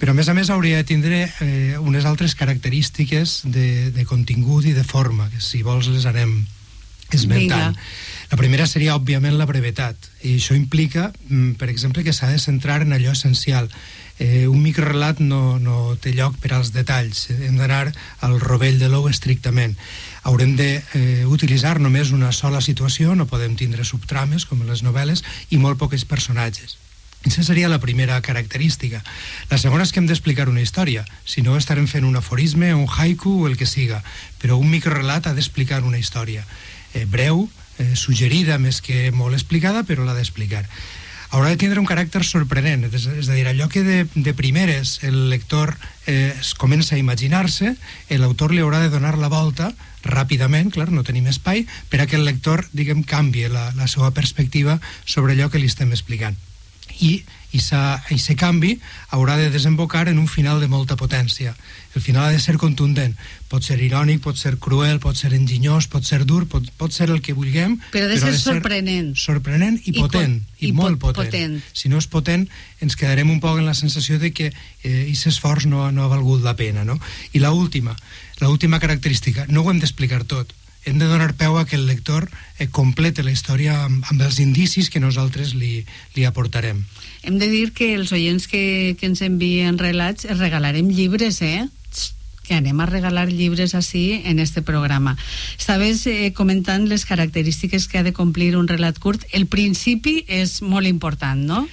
Però a més a més hauria de tindre eh, unes altres característiques de, de contingut i de forma, que si vols les anem esmentant. Vinga. La primera seria, òbviament, la brevetat. I això implica, mm, per exemple, que s'ha de centrar en allò essencial. Eh, un microrelat no, no té lloc per als detalls. Hem d'anar al rovell de l'ou estrictament. Haurem de eh, utilitzar només una sola situació, no podem tindre subtrames, com en les novel·les, i molt pocs personatges. Aquesta seria la primera característica. La segona és que hem d'explicar una història. Si no, estarem fent un aforisme, un haiku o el que siga. Però un microrelat ha d'explicar una història. Eh, breu, eh, suggerida més que molt explicada, però l'ha d'explicar. Haurà de tindre un caràcter sorprenent, és, és a dir, allò que de, de primeres el lector eh, es comença a imaginar-se, l'autor li haurà de donar la volta ràpidament, clar, no tenim espai, per a que el lector, diguem, canvi la, la seva perspectiva sobre allò que li estem explicant i i aquest canvi haurà de desembocar en un final de molta potència. El final ha de ser contundent. Pot ser irònic, pot ser cruel, pot ser enginyós, pot ser dur, pot, pot ser el que vulguem. Però ha de ser sorprenent. Sorprenent i, I potent, pot- i, i molt pot- potent. potent. Si no és potent, ens quedarem un poc en la sensació de que eh, esforç no, no ha valgut la pena. No? I la última, la última característica, no ho hem d'explicar tot hem de donar peu a que el lector eh, complete la història amb, amb els indicis que nosaltres li, li aportarem. Hem de dir que els oients que, que ens envien relats els regalarem llibres, eh? que anem a regalar llibres així en este programa. Estaves eh, comentant les característiques que ha de complir un relat curt. El principi és molt important, no?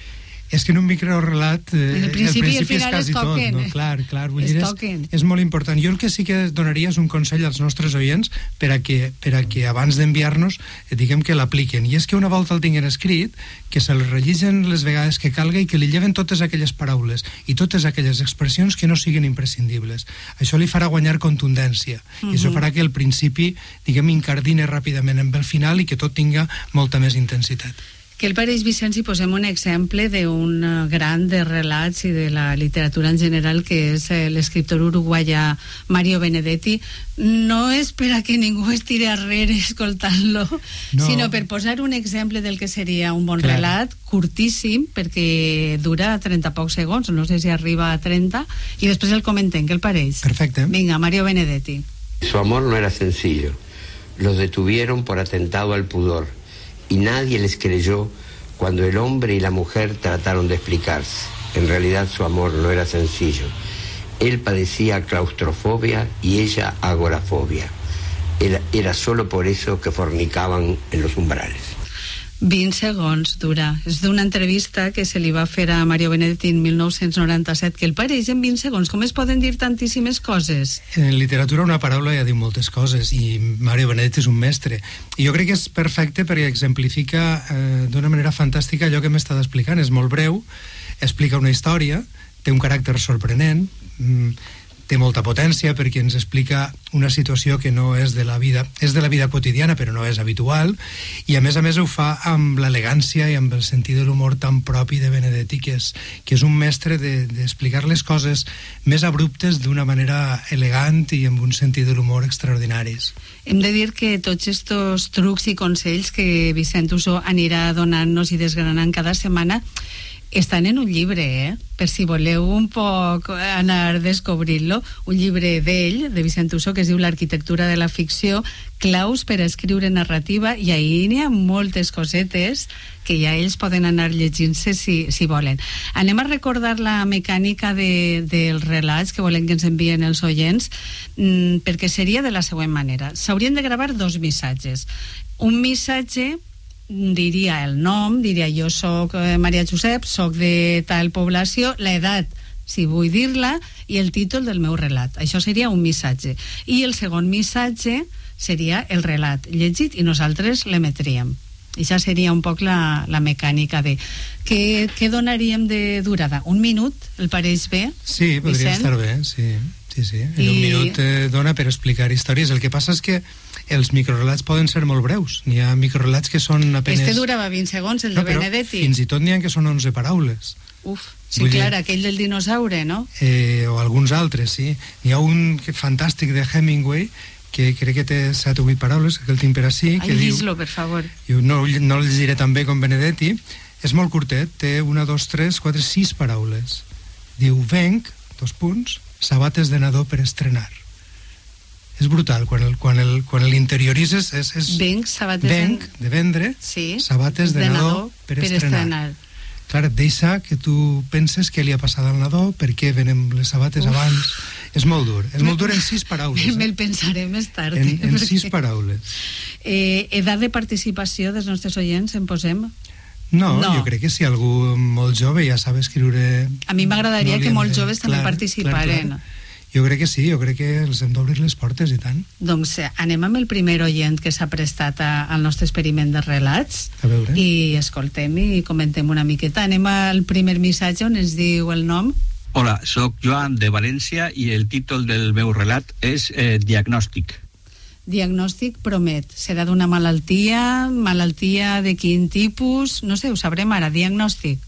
És que en un microrelat eh, El principi i el és final quasi es toquen. tot, no? Clar, clar, vull Es dir, és, és molt important. Jo el que sí que donaria és un consell als nostres oients per a que, per a que abans d'enviar-nos eh, diguem que l'apliquen. I és que una volta el tinguin escrit, que se'l relligen les vegades que calga i que li lleven totes aquelles paraules i totes aquelles expressions que no siguin imprescindibles. Això li farà guanyar contundència i això Mhm. farà que el principi, diguem, incardine ràpidament amb el final i que tot tinga molta més intensitat. Que el pareix Vicenç i posem un exemple d'un eh, gran de relats i de la literatura en general que és eh, l'escriptor uruguaià Mario Benedetti no és per a que ningú es tiri arrere escoltant-lo No. sinó per posar un exemple del que seria un bon Clar. relat curtíssim perquè dura 30 pocs segons no sé si arriba a 30 i després el comentem, què el pareix? Perfecte. Vinga, Mario Benedetti Su amor no era sencillo. Los detuvieron por atentado al pudor y nadie les creyó cuando el hombre y la mujer trataron de explicarse. En realidad su amor no era sencillo. Él padecía claustrofobia y ella agorafobia. Era, solo por eso que fornicaban en los umbrales. 20 segons dura. És d'una entrevista que se li va fer a Mario Benedetti en 1997, que el pareix en 20 segons. Com es poden dir tantíssimes coses? En literatura una paraula ja diu moltes coses i Mario Benedetti és un mestre. I jo crec que és perfecte perquè exemplifica eh, d'una manera fantàstica allò que m'estàs explicant. És molt breu, explica una història, té un caràcter sorprenent, mm, té molta potència perquè ens explica una situació que no és de la vida, és de la vida quotidiana però no és habitual i a més a més ho fa amb l'elegància i amb el sentit de l'humor tan propi de Benedetti que és, que és un mestre de- d'explicar de, les coses més abruptes d'una manera elegant i amb un sentit de l'humor extraordinaris. Hem de dir que tots estos trucs i consells que Vicent Uso anirà donant-nos i desgranant cada setmana estan en un llibre, eh? per si voleu un poc anar descobrint-lo, un llibre d'ell, de Vicent Uso, que es diu L'arquitectura de la ficció, claus per a escriure narrativa, i ahir n'hi ha moltes cosetes que ja ells poden anar llegint-se si, si volen. Anem a recordar la mecànica de, dels relats que volen que ens envien els oients, mm, perquè seria de la següent manera. S'haurien de gravar dos missatges. Un missatge diria el nom, diria jo sóc eh, Maria Josep, sóc de tal població, l'edat, si vull dir-la, i el títol del meu relat. Això seria un missatge. I el segon missatge seria el relat llegit i nosaltres l'emetríem. Això seria un poc la, la mecànica de... Què, què donaríem de durada? Un minut? El pareix bé? Sí, podria Vicent? estar bé, sí. Sí, sí, en I- un minut eh, dona per explicar històries. El que passa és que els microrelats poden ser molt breus. N'hi ha microrelats que són apenes... Este durava 20 segons, el no, de Benedetti. fins i tot n'hi ha que són 11 paraules. Uf, sí, Vull dir- clar, aquell del dinosaure, no? eh, o alguns altres, sí. N'hi ha un que, fantàstic de Hemingway que crec que té 7 o 8 paraules, que el tinc per així, Ai, que diu... llis-lo, per favor. Jo no, no el llegiré tan bé com Benedetti. És molt curtet, té una, dos, tres, quatre, sis paraules. Diu, venc, dos punts, sabates de nadó per estrenar. És brutal, quan el, quan el, quan l'interioritzes és, és... Venc, sabates Venc, de vendre, sí, sabates de, nadó, per, estrenar. Clar, et deixa que tu penses què li ha passat al nadó, per què venen les sabates Uf. abans... És molt dur, és molt dur en sis paraules. Eh? Me'l pensaré més tard. En, en perquè- sis paraules. Eh, edat de participació dels nostres oients, en posem? No, No. jo crec que si algú molt jove ja sabe escriure... A mi m'agradaria no que molts de- joves també participaren. clar, clar. Jo crec que sí, jo crec que els hem d'obrir les portes i tant. Doncs eh, anem amb el primer oient que s'ha prestat a, al nostre experiment de relats A veure. i escoltem i comentem una miqueta. Anem al primer missatge on ens diu el nom. Hola, sóc Joan de València i el títol del meu relat és eh, Diagnòstic. Diagnòstic promet. Serà d'una malaltia, malaltia de quin tipus? No sé, ho sabrem ara. Diagnòstic.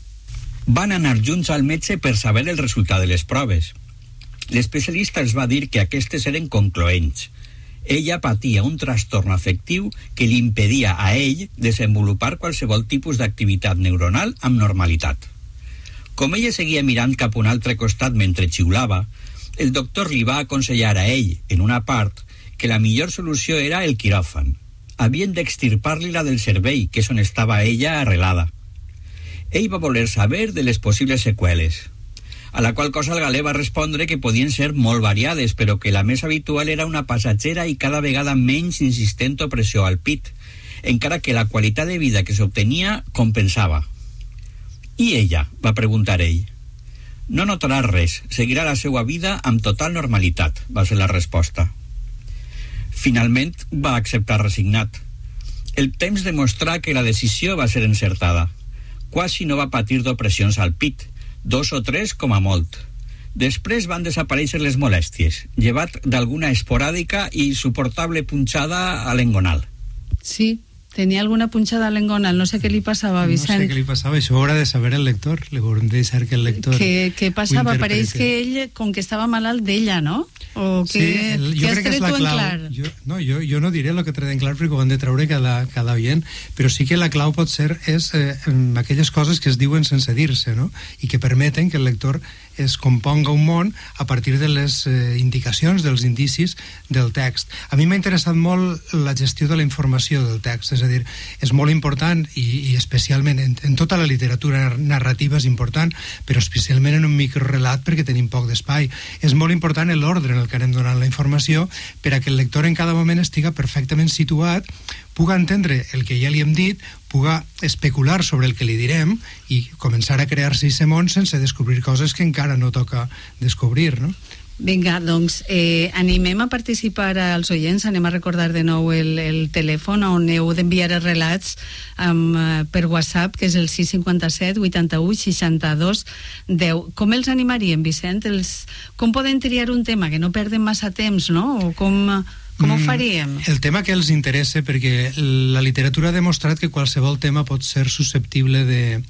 Van anar junts al metge per saber el resultat de les proves. L'especialista els va dir que aquestes eren concloents. Ella patia un trastorn afectiu que li impedia a ell desenvolupar qualsevol tipus d'activitat neuronal amb normalitat. Com ella seguia mirant cap a un altre costat mentre xiulava, el doctor li va aconsellar a ell, en una part, que la millor solució era el quiròfan. Havien d'extirpar-li-la del cervell, que és on estava ella arrelada. Ell va voler saber de les possibles seqüeles, a la qual cosa el galè va respondre que podien ser molt variades, però que la més habitual era una passatgera i cada vegada menys insistent opressió al pit, encara que la qualitat de vida que s'obtenia compensava. I ella? va preguntar ell. No notarà res, seguirà la seva vida amb total normalitat, va ser la resposta. Finalment va acceptar resignat. El temps demostrà que la decisió va ser encertada. Quasi no va patir d'opressions al pit, dos o tres com a molt. Després van desaparèixer les molèsties, llevat d'alguna esporàdica i suportable punxada a l'engonal. Sí, tenia alguna punxada a l'engonal. No sé què li passava, No Vicent. sé què li passava, això ho haurà de saber el lector. Le haurem de deixar que el lector Què, què passava? Pareix que ell, com que estava malalt d'ella, no? O que, Sí, el, que jo has crec que és la clau. Jo, no, jo, jo no diré el que tret en clar perquè ho han de treure cada, cada oient, però sí que la clau pot ser és eh, aquelles coses que es diuen sense dir-se, no? I que permeten que el lector es componga un món a partir de les eh, indicacions, dels indicis del text. A mi m'ha interessat molt la gestió de la informació del text, és a dir, és molt important i, i especialment en, en tota la literatura narrativa és important, però especialment en un microrelat perquè tenim poc d'espai. És molt important l'ordre en el que anem donant la informació per a que el lector en cada moment estiga perfectament situat, puga entendre el que ja li hem dit, puga especular sobre el que li direm i començar a crear-se aquest món sense descobrir coses que encara no toca descobrir, no? Vinga, doncs eh, animem a participar als oients, anem a recordar de nou el, el telèfon on heu d'enviar els relats amb, eh, per WhatsApp, que és el 657 81 62 10. Com els animaríem, Vicent? Els, com poden triar un tema que no perden massa temps, no? O com, com ho Mm, faríem? El tema que els interessa, perquè la literatura ha demostrat que qualsevol tema pot ser susceptible de,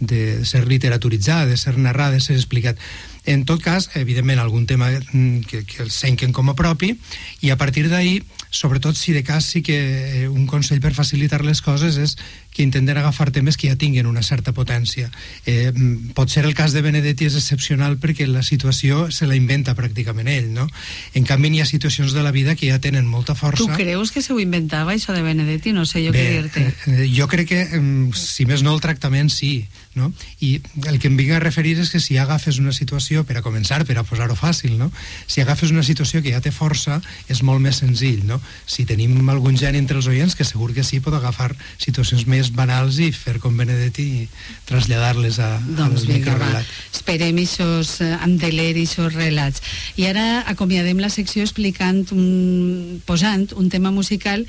de ser literaturitzat, de ser narrat, de ser explicat. En tot cas, evidentment, algun tema mm, que, que el senquen com a propi i a partir d'ahir, sobretot si de cas sí que eh, un consell per facilitar les coses és que intenten agafar temes que ja tinguen una certa potència. Eh, mm, pot ser el cas de Benedetti és excepcional perquè la situació se la inventa pràcticament ell, no? En canvi, hi ha situacions de la vida que ja tenen molta força. Tu creus que se ho inventava, això de Benedetti? No sé jo què dir-te. eh, jo crec que, em, si més no, el tractament sí, no? I el que em vinc a referir és que si agafes una situació, per a començar, per a posar-ho fàcil, no? Si agafes una situació que ja té força, és molt més senzill, no? Si tenim algun geni entre els oients, que segur que sí, pot agafar situacions més banals i fer com Benedetti i traslladar-les a, Doncs va, microrelat. esperem ixos, eh, amb deler ixos relats. I ara acomiadem la secció explicant, un, posant un tema musical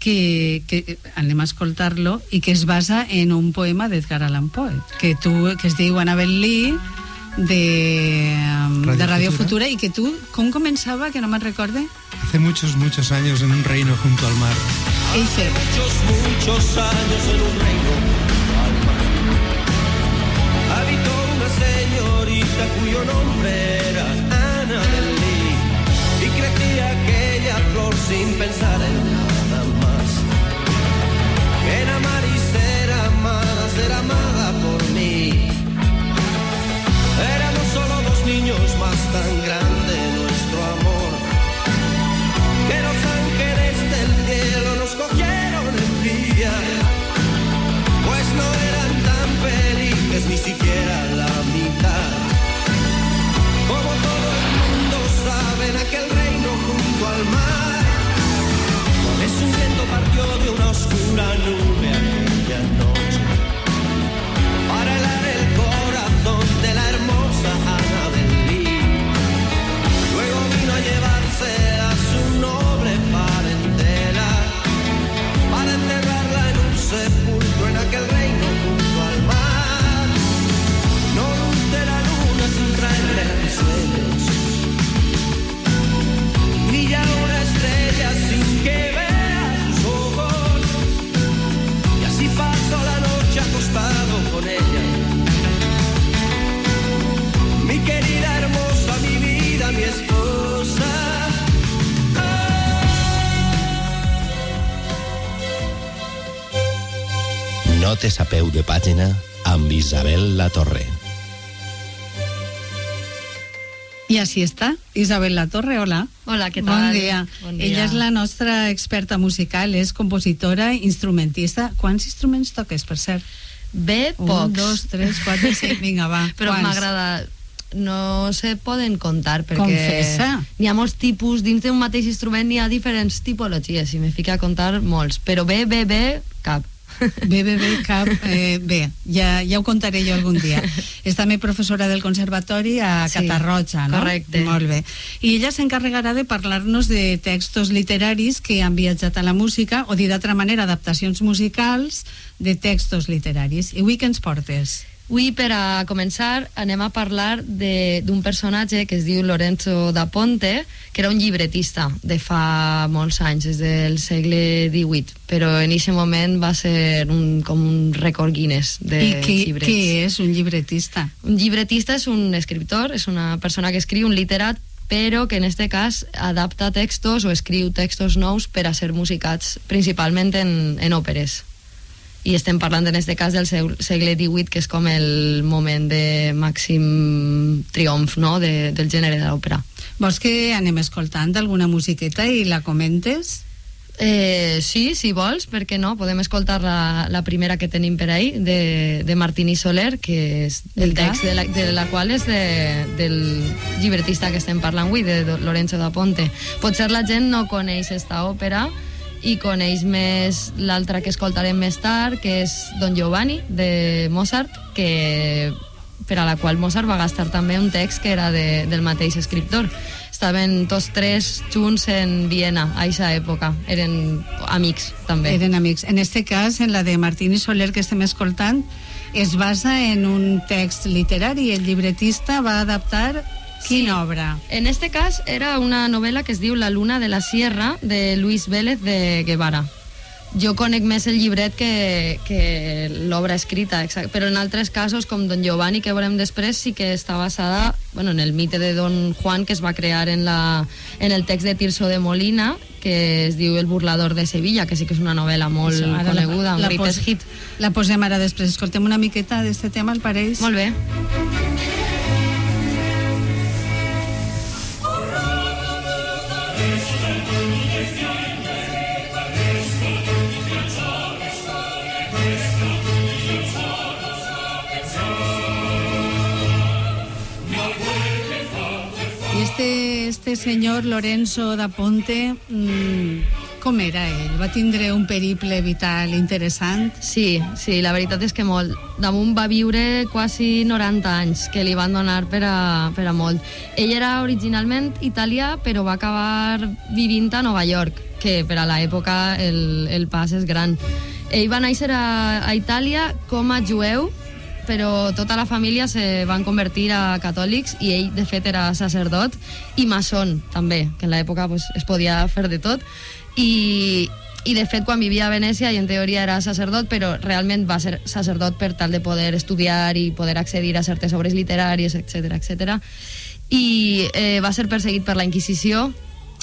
que, que anem a escoltar-lo i que es basa en un poema d'Edgar Allan Poe, que, tu, que es diu Annabel Lee de, Radio de Radio Futura. Futura. i que tu, com començava, que no me'n recorde? Hace muchos, muchos años en un reino junto al mar. Eixe. Muchos, muchos años en un reino al mar. Habitó una señorita cuyo nombre era Ana Lee y crecía aquella flor sin pensar en I així està, Isabel La Torre, hola. Hola, què Bon tal? dia. Bon dia. Ella és la nostra experta musical, és compositora, instrumentista. Quants instruments toques, per cert? Bé, Un, pocs. dos, tres, quatre, cinc, vinga, va. Però m'agrada... No se poden contar perquè Confessa. n'hi ha molts tipus, dins d'un mateix instrument n'hi ha diferents tipologies, i me fica a contar molts, però bé, bé, bé, cap. Bé, bé, bé, cap... Eh, bé, ja, ja ho contaré jo algun dia. És també professora del Conservatori a Sí, Catarroja, no? correcte. Molt bé. I ella s'encarregarà de parlar-nos de textos literaris que han viatjat a la música, o dir d'altra manera, adaptacions musicals de textos literaris. I avui què ens portes? Avui, per a començar, anem a parlar de- d'un personatge que es diu Lorenzo da Ponte, que era un llibretista de fa molts anys, des del segle XVIII, però en aquest moment va ser un, com un rècord Guinness de I qui, llibrets. qui és un llibretista? Un llibretista és un escriptor, és una persona que escriu, un literat, però que en este cas adapta textos o escriu textos nous per a ser musicats principalment en, en òperes. I estem parlant en este cas del segle XVIII, que és com el moment de màxim triomf no? de, del gènere de l'òpera. Vols que anem escoltant alguna musiqueta i la comentes? Eh, sí, si vols, perquè no? Podem escoltar la, la primera que tenim per ahí, de, de Martini Soler, que és el text de la, de la qual és de, del llibretista que estem parlant avui, de Lorenzo da Ponte. Potser la gent no coneix esta òpera i coneix més l'altra que escoltarem més tard, que és Don Giovanni, de Mozart, que per a la qual Mozart va gastar també un text que era de, del mateix escriptor. Estaven tots tres junts en Viena a aquesta època. Eren amics, també. Eren amics. En este cas, en la de Martín i Soler que estem escoltant, es basa en un text literari. El llibretista va adaptar quina obra? En este cas era una novel·la que es diu La luna de la sierra, de Luis Vélez de Guevara. Jo conec més el llibret que, que l'obra escrita, exacte. però en altres casos, com Don Giovanni, que veurem després, sí que està basada bueno, en el mite de Don Juan, que es va crear en, la, en el text de Tirso de Molina, que es diu El burlador de Sevilla, que sí que és una novel·la molt Això, ara la- coneguda, un la pos- hit. La posem ara després. Escoltem una miqueta d'este tema, el pareix? Molt bé. Este, senyor Lorenzo da Ponte, mm, com era ell? Va tindre un periple vital interessant? Sí, sí, la veritat és que molt. Damunt va viure quasi 90 anys, que li van donar per a, per a molt. Ell era originalment italià, però va acabar vivint a Nova York, que per a l'època el, el pas és gran. Ell va néixer a, a Itàlia com a jueu, però tota la família se van convertir a catòlics i ell, de fet, era sacerdot i maçon, també, que en l'època pues, es podia fer de tot. I, i de fet quan vivia a Venècia i en teoria era sacerdot però realment va ser sacerdot per tal de poder estudiar i poder accedir a certes obres literàries, etc etc. i eh, va ser perseguit per la Inquisició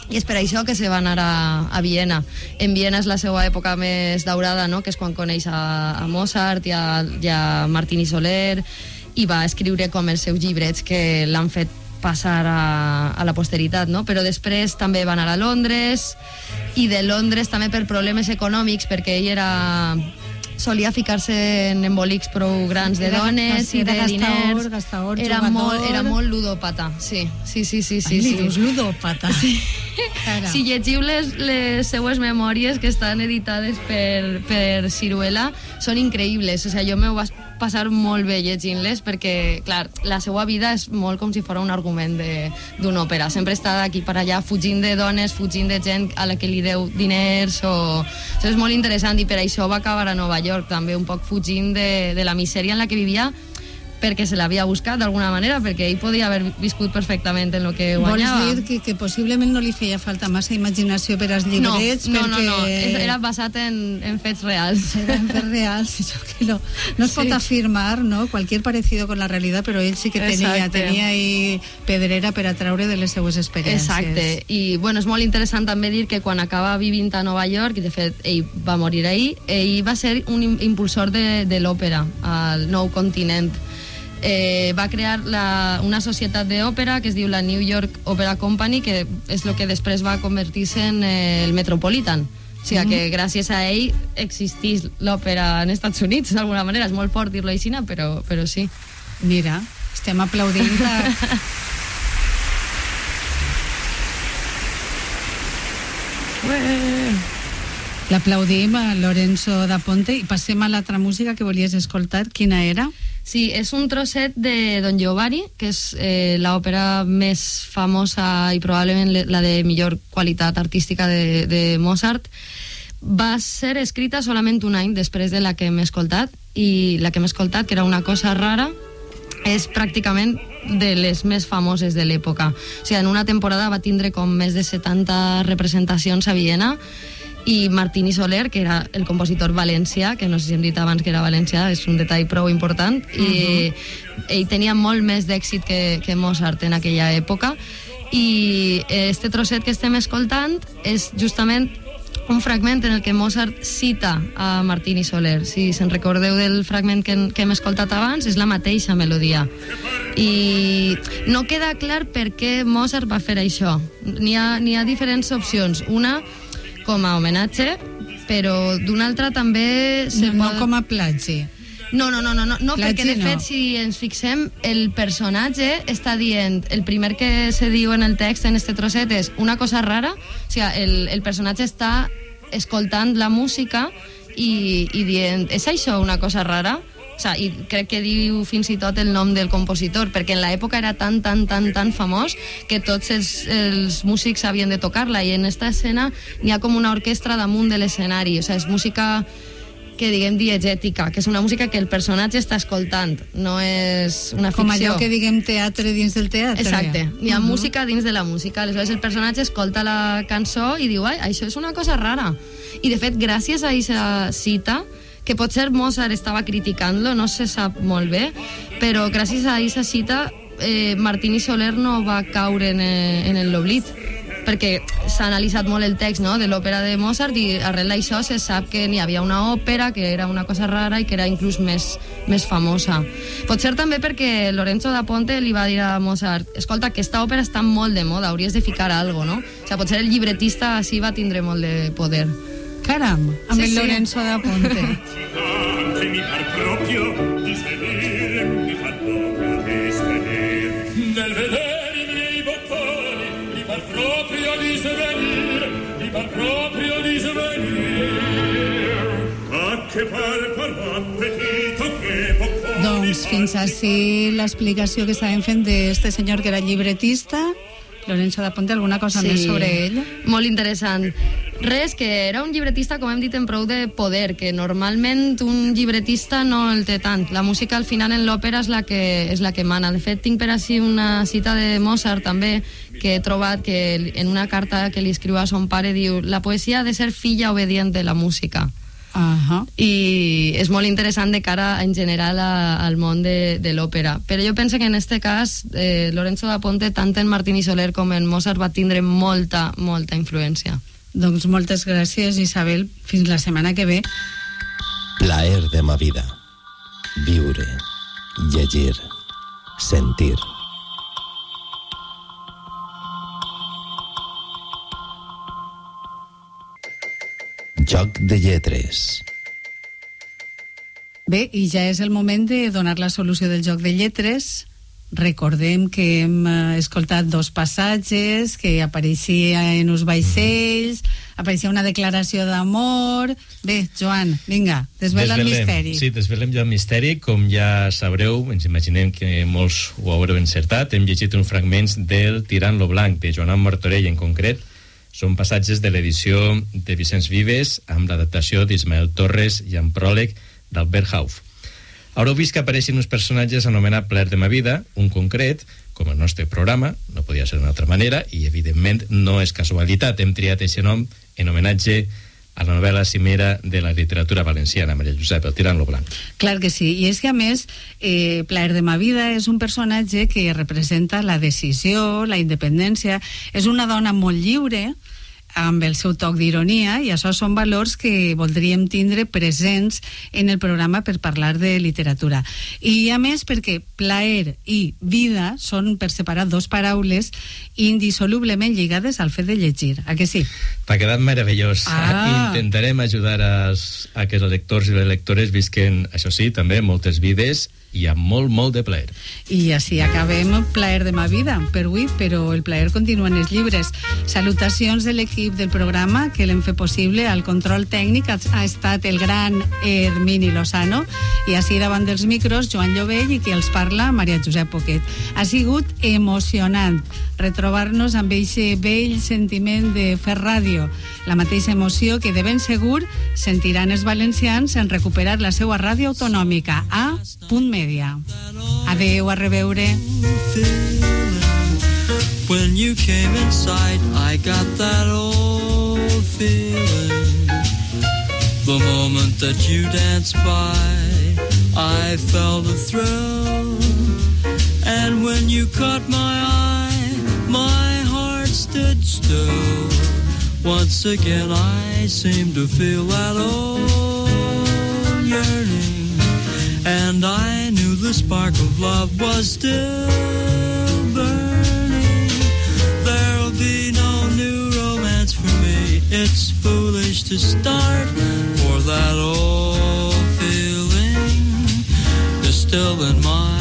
i és per això que se va anar a, a Viena. En Viena és la seva època més daurada, no? que és quan coneix a, a Mozart i a, i a Martini Soler i va escriure com els seus llibrets que l'han fet passar a, a la posteritat, no? Però després també va anar a Londres i de Londres també per problemes econòmics, perquè ell era solia ficar-se en embolics prou grans de dones i de diners. gastaor, era jugador. molt, era molt ludòpata, sí. Sí, sí, sí, sí. Ai, sí. dius ludòpata. Sí. Cara. Si llegiu les, les seues memòries que estan editades per, per Ciruela, són increïbles. O sigui, jo m'ho vaig passar molt bé llegint-les perquè, clar, la seva vida és molt com si fos un argument d'una òpera. Sempre està d'aquí per allà fugint de dones, fugint de gent a la que li deu diners o... Això és molt interessant i per això va acabar a Nova York també un poc fugint de, de la misèria en la que vivia perquè se l'havia buscat d'alguna manera, perquè ell podia haver viscut perfectament en el que Vols guanyava. dir que, que possiblement no li feia falta massa imaginació per als No, llibrets? no, no, perquè... no, és- era basat en, en fets reals. Eren fets reals, això que no, no es Sí. pot afirmar, ¿no? Cualquier parecido con la realidad, però ell sí que tenia, Exacte. tenia ahí pedrera per a treure de les seues experiències. Exacte, i bueno, és molt interessant també dir que quan acaba vivint a Nova York, i de fet ell va morir ahir, ell va ser un im- impulsor de, de l'òpera al nou continent. Eh, va crear la, una societat d'òpera que es diu la New York Opera Company, que és el que després va convertir-se en eh, el Metropolitan. O sigui Mhm. que gràcies a ell existís l'òpera en Estats Units, d'alguna manera. És molt fort dir-lo així, però, però sí. Mira, estem aplaudint la... L'aplaudim a Lorenzo da Ponte i passem a l'altra música que volies escoltar. Quina era? Sí, és un trosset de Don Giovanni, que és eh, l'òpera més famosa i probablement le- la de millor qualitat artística de, de Mozart. Va ser escrita solament un any després de la que hem escoltat, i la que hem escoltat, que era una cosa rara, és pràcticament de les més famoses de l'època. O sigui, en una temporada va tindre com més de 70 representacions a Viena, i Martini Soler, que era el compositor valencià, que no sé si hem dit abans que era valencià, és un detall prou important, i ell tenia molt més d'èxit que, que Mozart en aquella època, i este trosset que estem escoltant és justament un fragment en el que Mozart cita a Martini Soler. Si se'n recordeu del fragment que, que hem escoltat abans, és la mateixa melodia. I no queda clar per què Mozart va fer això. N'hi ha, ha diferents opcions. Una, com a homenatge, però d'una altra també... Se No, no com a plagi. No, no, no, no, no, no perquè de no. fet si ens fixem el personatge està dient, el primer que se diu en el text en este trosset és una cosa rara, o sigui, el, el personatge està escoltant la música i, i dient, és això una cosa rara? O sigui, i crec que diu fins i tot el nom del compositor, perquè en l'època era tan, tan, tan, tan famós que tots els, els músics havien de tocar-la i en esta escena n'hi ha com una orquestra damunt de l'escenari, o sigui, és música que diguem diegètica, que és una música que el personatge està escoltant, no és una ficció. Com allò que diguem teatre dins del teatre. Exacte, hi ha Mhm. música dins de la música, aleshores el personatge escolta la cançó i diu, ai, això és una cosa rara. I de fet, gràcies a aquesta cita, que potser Mozart estava criticant-lo, no se sap molt bé, però gràcies a aquesta cita eh, Martini Soler no va caure en, eh, en l'oblit perquè s'ha analitzat molt el text no, de l'òpera de Mozart i arrel d'això se sap que n'hi havia una òpera que era una cosa rara i que era inclús més, més famosa. Pot ser també perquè Lorenzo da Ponte li va dir a Mozart escolta, aquesta òpera està molt de moda, hauries de ficar algo, no? O sigui, potser el llibretista així va tindre molt de poder. Caram, amb Sí, el sí. Lorenzo da Ponte. Nel vedere i miei bottoni, mi par proprio mi par proprio. A che appetito che bocconi Doncs fins així l'explicació que estàvem fent d'este senyor que era llibretista, Lorenzo da Ponte, alguna cosa més sobre ell? Molt interessant. Res, que era un llibretista, com hem dit, en prou de poder, que normalment un llibretista no el té tant. La música al final en l'òpera és, la que, és la que mana. De fet, tinc per així una cita de Mozart també, que he trobat que en una carta que li escriu a son pare diu la poesia ha de ser filla obedient de la música. Uh -huh. i és molt interessant de cara en general a, al món de, de l'òpera però jo penso que en este cas eh, Lorenzo da Ponte tant en Martín i Soler com en Mozart va tindre molta, molta influència Doncs moltes gràcies, Isabel. Fins la setmana que ve. Plaer de ma vida. Viure, llegir, sentir. Joc de lletres. Bé, i ja és el moment de donar la solució del joc de lletres. Recordem que hem eh, escoltat dos passatges, que apareixia en uns vaixells, apareixia una declaració d'amor... Bé, Joan, vinga, desvela el misteri. Sí, desvelem ja el misteri. Com ja sabreu, ens imaginem que molts ho haureu encertat, hem llegit uns fragments del Tirant lo Blanc, de Joan Martorell en concret. Són passatges de l'edició de Vicenç Vives amb l'adaptació d'Ismael Torres i amb pròleg d'Albert Hauf. Haureu vist que apareixen uns personatges anomenat Plaer de ma vida, un concret, com el nostre programa, no podia ser d'una altra manera, i evidentment no és casualitat, hem triat aquest nom en homenatge a la novel·la cimera de la literatura valenciana, Maria Josep, el Tirant lo Blanc. Clar que sí, i és que a més eh, Plaer de ma vida és un personatge que representa la decisió, la independència, és una dona molt lliure, amb el seu toc d'ironia i això són valors que voldríem tindre presents en el programa per parlar de literatura. I a més perquè plaer i vida són per separar dos paraules indissolublement lligades al fet de llegir, a que sí? T'ha quedat meravellós. Ah. Intentarem ajudar als, a que els lectors i les lectores visquen, això sí, també moltes vides i amb molt, molt de plaer. I així acabem plaer de ma vida per avui, però el plaer continua en els llibres. Salutacions de l'equip del programa que l'hem fet possible. Al control tècnic ha, ha estat el gran Hermini Lozano i així davant dels micros Joan Llovell i qui els parla Maria Josep Poquet. Ha sigut emocionant retrobar-nos amb eixe vell sentiment de fer ràdio, la mateixa emoció que de ben segur sentiran els valencians en recuperar la seva ràdio autonòmica a Punt Mèdia. Adeu, a reveure. When you came inside, I got that old feeling. The moment that you danced by, I felt a thrill. And when you caught my eye, my heart stood still. Once again, I seemed to feel that old yearning. And I knew the spark of love was still It's foolish to start, for that old feeling. Is still in my